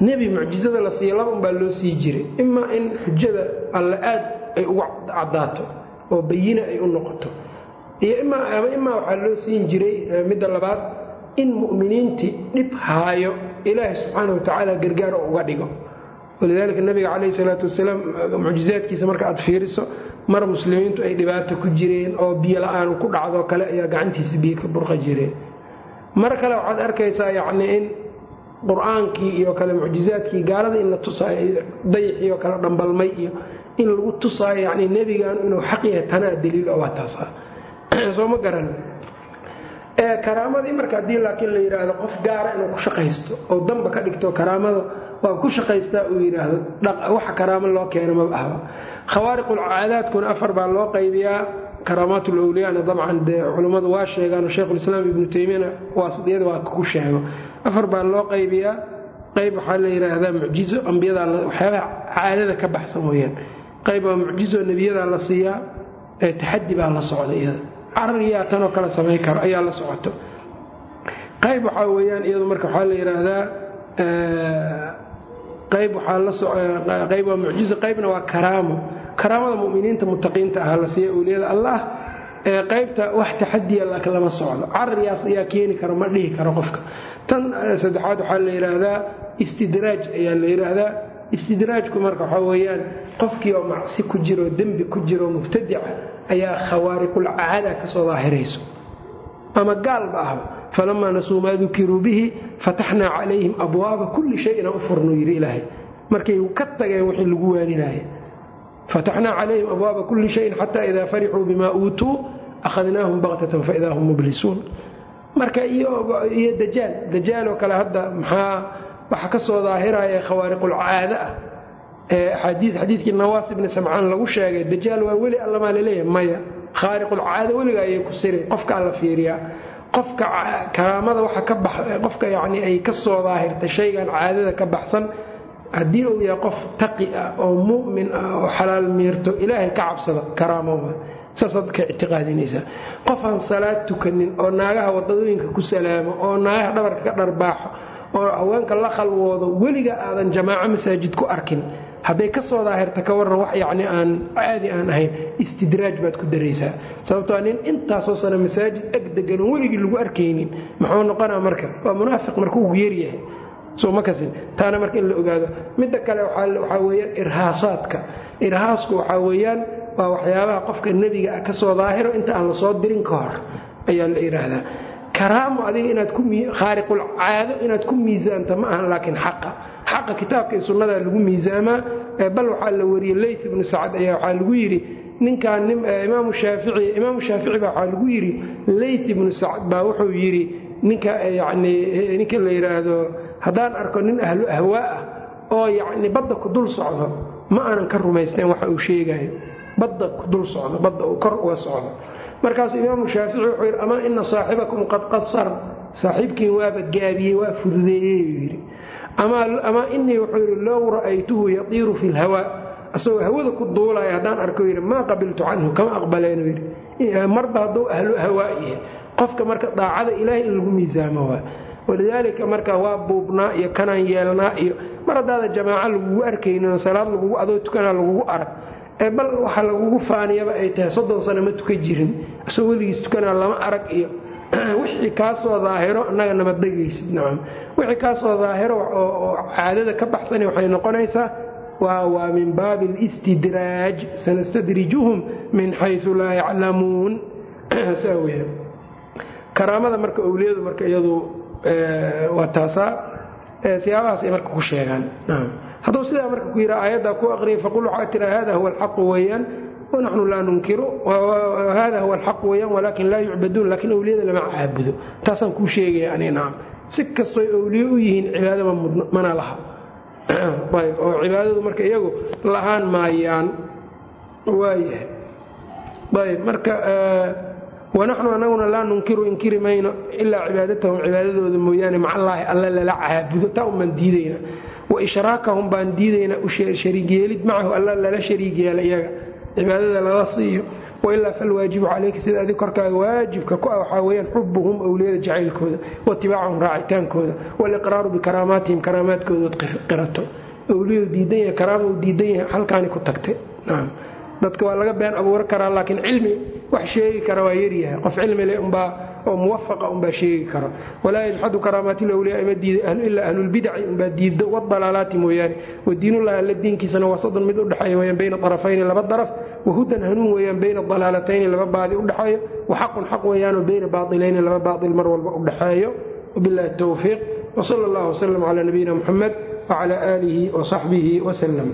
nebi mucjizada la siiya laba unbaa loo sii jiray. Imaa in xujada alla aad ay ugu caddaato oo bayina ay u noqoto. Ama imaa waxaa loo siin jiray midda labaad in mu'miniintii dhib haayo ilaahay subxaana wa tacaala gargaar oo uga dhigo. Walidaalika nabiga calayhi salaatu wasalaam mucjizaadkiisa marka aad fiiriso mar muslimiintu ay dhibaato ku jireen oo biyo la'aan ku dhacdoo kale ayaa gacantiisa biyo ka burqa jireen. Mar kale waxaad arkaysaa yacnii in qur'aankii iyo kale mucjizaadkii gaalada in la tusaayo dayixii oo kale dhambalmay iyo in lagu tusaayo yacni nebigan inuu xaq yahay tanaa daliil oo waa taasa *clears throat* soo ma garan. Karaamadii marka haddii laakiin la yidhaahdo qof gaara inuu ku shaqaysto oo damba ka dhigto karaamada waan ku shaqaystaa uu yidhaahdo waxa karaamo loo keeno maba ahba khawaariqulcaadaadkuna afar baa loo qaybiyaa karaamaat dabcan dee culummadu waa sheegaan sheikhulislaam ibnu teymiyana waasidiyada waa ku sheego afar baa loo qaybiyaa. qayb waxaa la yidhaahdaa mucjizo ambiyada waxyaabaha caadada ka baxsan weyaan qayb waa mucjizo nebiyadaa la siiyaa taxadi baa la socda iyada. carariyaa tanoo kale samayn karo ayaa la socoto. qayb waxaa weyaan iyadu marka waxaa la yidhaahdaa qayb waa mucjizo qaybna waa karaamo. karaamada muminiinta mutaqiinta ah la siiya awliyada allah qaybta wax taxadiya lama socdo. Carariyaas ayaa keeni karo ma dhihi karo qofka. Tan saddexaad waxaa la yidhaahdaa istidraaj ayaa la yidhaahdaa. Istidraajku marka waxaa weyaan qofkii oo macsi ku jiro dembi ku jiro mubtadica ayaa khawaariqulcaada ka soo daahirayso. Ama gaalba ahba falamaa nasuu maa dukiruu bihi fataxnaa calayhim abwaaba kulli shayin aan u furnu yidhi ilaahay. Markay ka tageen wixii lagu waaninaya fataxnaa calayhim abwaaba kulli shayin xataa idaa farixuu bimaa uutuu akhadnaahum baktatan faidaa hum mublisuun marka iyo dajaal dajaaloo kale hadda maxaa waxa ka soo daahiraya khawaariqulcaada ah axaadii xadiidkii nawaas ibni samcaan lagu sheegay dajaal waa weli allamaa la leeyahay maya khaariqulcaada weliga ayay ku sirin qofka alla fiiriyaa qofka karaamada waxa ka bax qofka yacni ay ka soo daahirtay shaygan caadada ka baxsan haddii uu yahay qof taqi ah oo mu'min ah oo xalaal miirto ilaahay ka cabsada karaamoma saasaad ka ictiqaadinaysaa. Qof aan salaad tukanin oo naagaha wadadooyinka ku salaamo oo naagaha dhabarka ka dharbaaxo oo haweenka la khalwoodo weliga aadan jamaaco masaajid ku arkin. Hadday ka soo daahirta ka warran wax yacni aan caadi aan ahayn istidraaj baad ku daraysaa. Sababtoo nin intaasoo sana masaajid ag deganon weligii lagu arkaynin muxuu noqonaa marka? Waa munaafiq marka ugu yeeryahay soo ma kasin. Taana marka in la ogaado. Midda kale waxaa weeyaan irhaasaadka. Irhaasku waxaa weeyaan waa waxyaabaha qofka nebiga ah ka soo daahiro inta aan la soo dirin ka hor ayaa la yidhaahdaa. Karaamo adiga inaad khaariqul caado inaad ku miisaanta ma ahan laakiin xaqa. Xaqa kitaabka iyo sunnadaa lagu miisaamaa bal waxaa la wariyey leyt ibnu sacad ayaa waxaa lagu yidhi ninkaan imaamu shaafici imaamu shaafici baa waxaa lagu yidhi leyt ibnu sacad baa wuxuu yidhi ninka yacni ninka la yidhaahdo haddaan arko nin ahlu ahwaa ah oo yacni badda ku dul socdo ma aanan ka rumaysnayn waxa uu sheegayo badda dul socdo badda uu kor uga socdo markaasuu imaamu shaafici wuxuu yidhi amaa ina saaxibakum qad qasar saaxiibkiin waaba gaabiyey waa fududeeyey buu yidhi. Amaa inii wuxuu yidhi low ra'aytuhu yatiiru fi lhawaa asagoo hawada ku duulaya haddaan arko yidhi maa qabiltu canhu kama aqbaleenu yidhi marba hadduu ahlu hawaa yahay. Qofka marka daacada ilaahay lagu miisaamo waa. Walidaalika marka waa buubnaa iyo kanaan yeelnaa iyo mar haddaada jamaaco lagugu arkaynin salaad adoo tukanaa lagugu arag bal waxa lagugu faaniyaba ay tahay soddon sano ma tukan jirin asagoo weligiis tukanaa lama arag iyo *clears throat* wixii kaasoo daahiro annaga namadegaysid nacam wixii kaasoo daahiro oo caadada ka baxsani waxay noqonaysaa waa min baabi alistidraaj sanastadrijuhum min xayu laa yaclamuun. *clears throat* Saa weya karaamada marka owliyadu marka iyadu waa taasaa siyaabahaas ay marka ku sheegaan hadduu sidaa marka ku yidha aayaddaa ku aqriya faqul waxaa tira hada huwa alxaqu weeyaan wanaxnu laa nunkiru hada huwa alxaqu weeyaan walaakin laa yucbaduun laakiin owliyada lama caabudo. Taasaan kuu sheegaya ani nacam si kastoy owliye u yihiin cibaadama mana laha. *clears throat* Ayb oo cibaadadu marka iyagu lahaan maayaan waayahay. Ayb marka wanaxnu anaguna laa nunkiru inkiri mayno ilaa cibaadatahum cibaadadooda mooyaane macallaahi alla lala caabudo. Taa unbaan diidayna wa ishraakahum baan diidaynaa shariigyeelid macahu alla lala shariig yeela iyaga. Cibaadada lala siiyo. Wailaa falwaajibu calayka sida adig korkaaga waajibka ku ah waxaa weyaan xubuhum owliyada jacaylkooda waitibaacahum raacitaankooda. Waliqraaru bikaraamaatihim karaamaadkoodood qirato. Owliyadu diidan yahay karaama diidan yahay halkaani ku tagtay nacam dadka waa laga been abuuri karaa laakiin cilmi wax sheegi kara waa yaryahay qof cilmi le umbaa oo muwafaqa unbaa sheegi karo walaa yajxadu karaamaati lawliyaai ma diida ilaa ahlulbidaci unbaa diida wadalaalaati mooyaane. Wadiinullahi alla diinkiisana wasadun mid udhexeeya weyaan bayna darafayni laba daraf. Wahudan hanuun weeyaan bayna dalaalatayni laba baadi udhexeeyo waxaqun xaq weeyaanoo bayna baailayni laba baail mar walba udhexeeyo wabilahi towfiiq wsal allah wslm cla nabiyina muxamed wcla aalihi wsaxbihi wslm